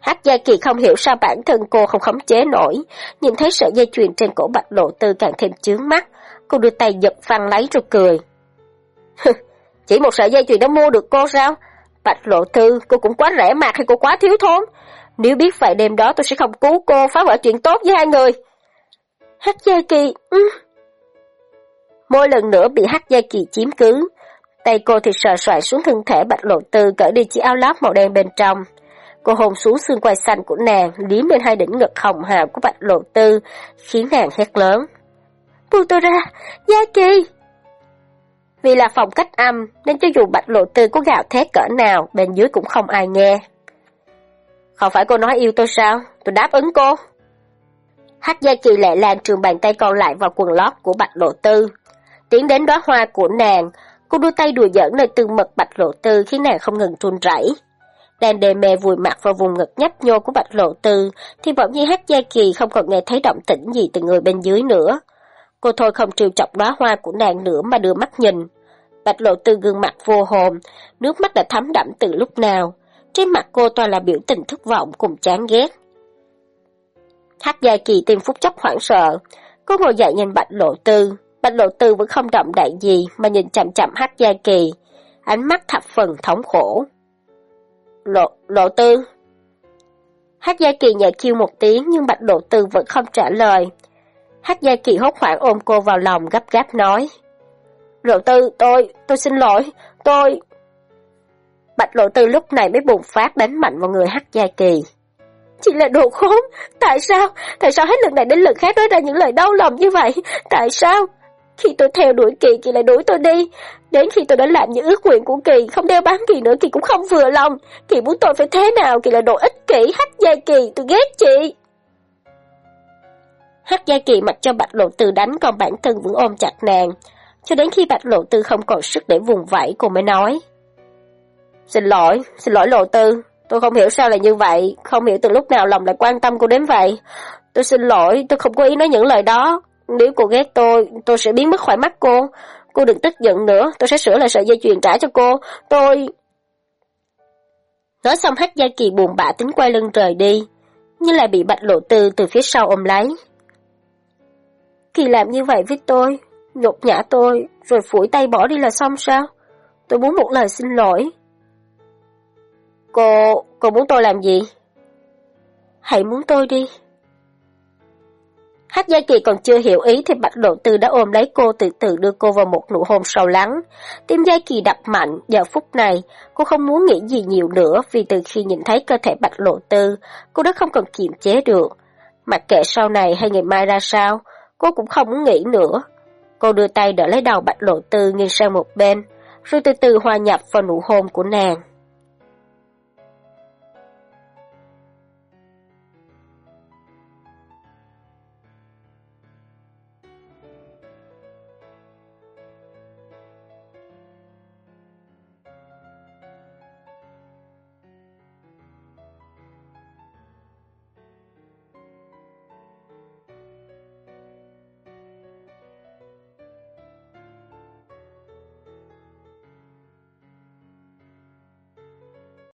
[SPEAKER 2] Hắc Gia Kỳ không hiểu sao bản thân cô không khống chế nổi, nhìn thấy sợi dây chuyền trên cổ Bạch Lộ Tư càng thêm chướng mắt, cô đưa tay giật phăng lấy rồi cười. Chỉ một sợi dây chuyền đã mua được cô sao? Bạch lộ tư, cô cũng quá rẻ mạt hay cô quá thiếu thốn? Nếu biết vậy đêm đó tôi sẽ không cứu cô phá vỡ chuyện tốt với hai người. Hắc Gia Kỳ, ừ. Mỗi lần nữa bị Hắc Gia Kỳ chiếm cứ. Tay cô thì sờ soạn xuống thân thể bạch lộ tư cởi đi chiếc áo lót màu đen bên trong. Cô hôn xuống xương quai xanh của nàng, liếm lên hai đỉnh ngực hồng hào của bạch lộ tư, khiến nàng hét lớn. Buông tôi ra, Gia Kỳ! Vì là phòng cách âm, nên cho dù bạch lộ tư có gạo thét cỡ nào, bên dưới cũng không ai nghe. Không phải cô nói yêu tôi sao? Tôi đáp ứng cô. Hát Gia Kỳ lẹ lan trường bàn tay còn lại vào quần lót của bạch lộ tư. Tiến đến đóa hoa của nàng, cô đưa tay đùa giỡn nơi tương mật bạch lộ tư khiến nàng không ngừng run rẩy. Đang đề mê vùi mặt vào vùng ngực nhấp nhô của Bạch Lộ Tư, thì bỗng nhiên Hát Gia Kỳ không còn nghe thấy động tĩnh gì từ người bên dưới nữa. Cô thôi không trêu chọc đóa hoa của nàng nữa mà đưa mắt nhìn. Bạch Lộ Tư gương mặt vô hồn, nước mắt đã thấm đẫm từ lúc nào. Trên mặt cô toàn là biểu tình thất vọng cùng chán ghét. Hát Gia Kỳ tìm phút chốc hoảng sợ, cô ngồi dậy nhìn Bạch Lộ Tư. Bạch Lộ Tư vẫn không động đại gì mà nhìn chậm chậm Hát Gia Kỳ, ánh mắt thập phần thống khổ. Lộ, lộ tư. Hát Gia Kỳ nhẹ kêu một tiếng nhưng Bạch Lộ Tư vẫn không trả lời. Hát Gia Kỳ hốt hoảng ôm cô vào lòng gấp gáp nói. Lộ Tư, tôi, tôi xin lỗi, tôi... Bạch Lộ Tư lúc này mới bùng phát đánh mạnh vào người Hát Gia Kỳ. Chị là đồ khốn, tại sao? Tại sao hết lần này đến lần khác nói ra những lời đau lòng như vậy? Tại sao? Khi tôi theo đuổi Kỳ, Kỳ lại đuổi tôi đi. Đến khi tôi đã làm những ước nguyện của Kỳ, không đeo bám Kỳ nữa, Kỳ cũng không vừa lòng. Kỳ muốn tôi phải thế nào, Kỳ là đồ ích kỷ, hắt dây Kỳ, tôi ghét chị. Hắc Gia Kỳ mặc cho Bạch Lộ Tư đánh còn bản thân vẫn ôm chặt nàng. Cho đến khi Bạch Lộ Tư không còn sức để vùng vẫy cô mới nói. Xin lỗi, xin lỗi Lộ Tư, tôi không hiểu sao lại như vậy, không hiểu từ lúc nào lòng lại quan tâm cô đến vậy. Tôi xin lỗi, tôi không có ý nói những lời đó. Nếu cô ghét tôi, tôi sẽ biến mất khỏi mắt cô. Cô đừng tức giận nữa, tôi sẽ sửa lại sợi dây chuyền trả cho cô. Tôi... Nói xong Hắc Gia Kỳ buồn bã tính quay lưng rời đi, nhưng lại bị Bạch Lộ Tư từ phía sau ôm lấy. Kỳ làm như vậy với tôi, nhục nhã tôi, rồi phủi tay bỏ đi là xong sao? Tôi muốn một lời xin lỗi. Cô, cô muốn tôi làm gì? Hãy muốn tôi đi. Hát Gia Kỳ còn chưa hiểu ý thì Bạch Lộ Tư đã ôm lấy cô từ từ đưa cô vào một nụ hôn sâu lắng. Tim Gia Kỳ đập mạnh, giờ phút này, cô không muốn nghĩ gì nhiều nữa vì từ khi nhìn thấy cơ thể Bạch Lộ Tư, cô đã không còn kiềm chế được. Mặc kệ sau này hay ngày mai ra sao, cô cũng không muốn nghĩ nữa. Cô đưa tay đỡ lấy đầu Bạch Lộ Tư nghiêng sang một bên, rồi từ từ hòa nhập vào nụ hôn của nàng.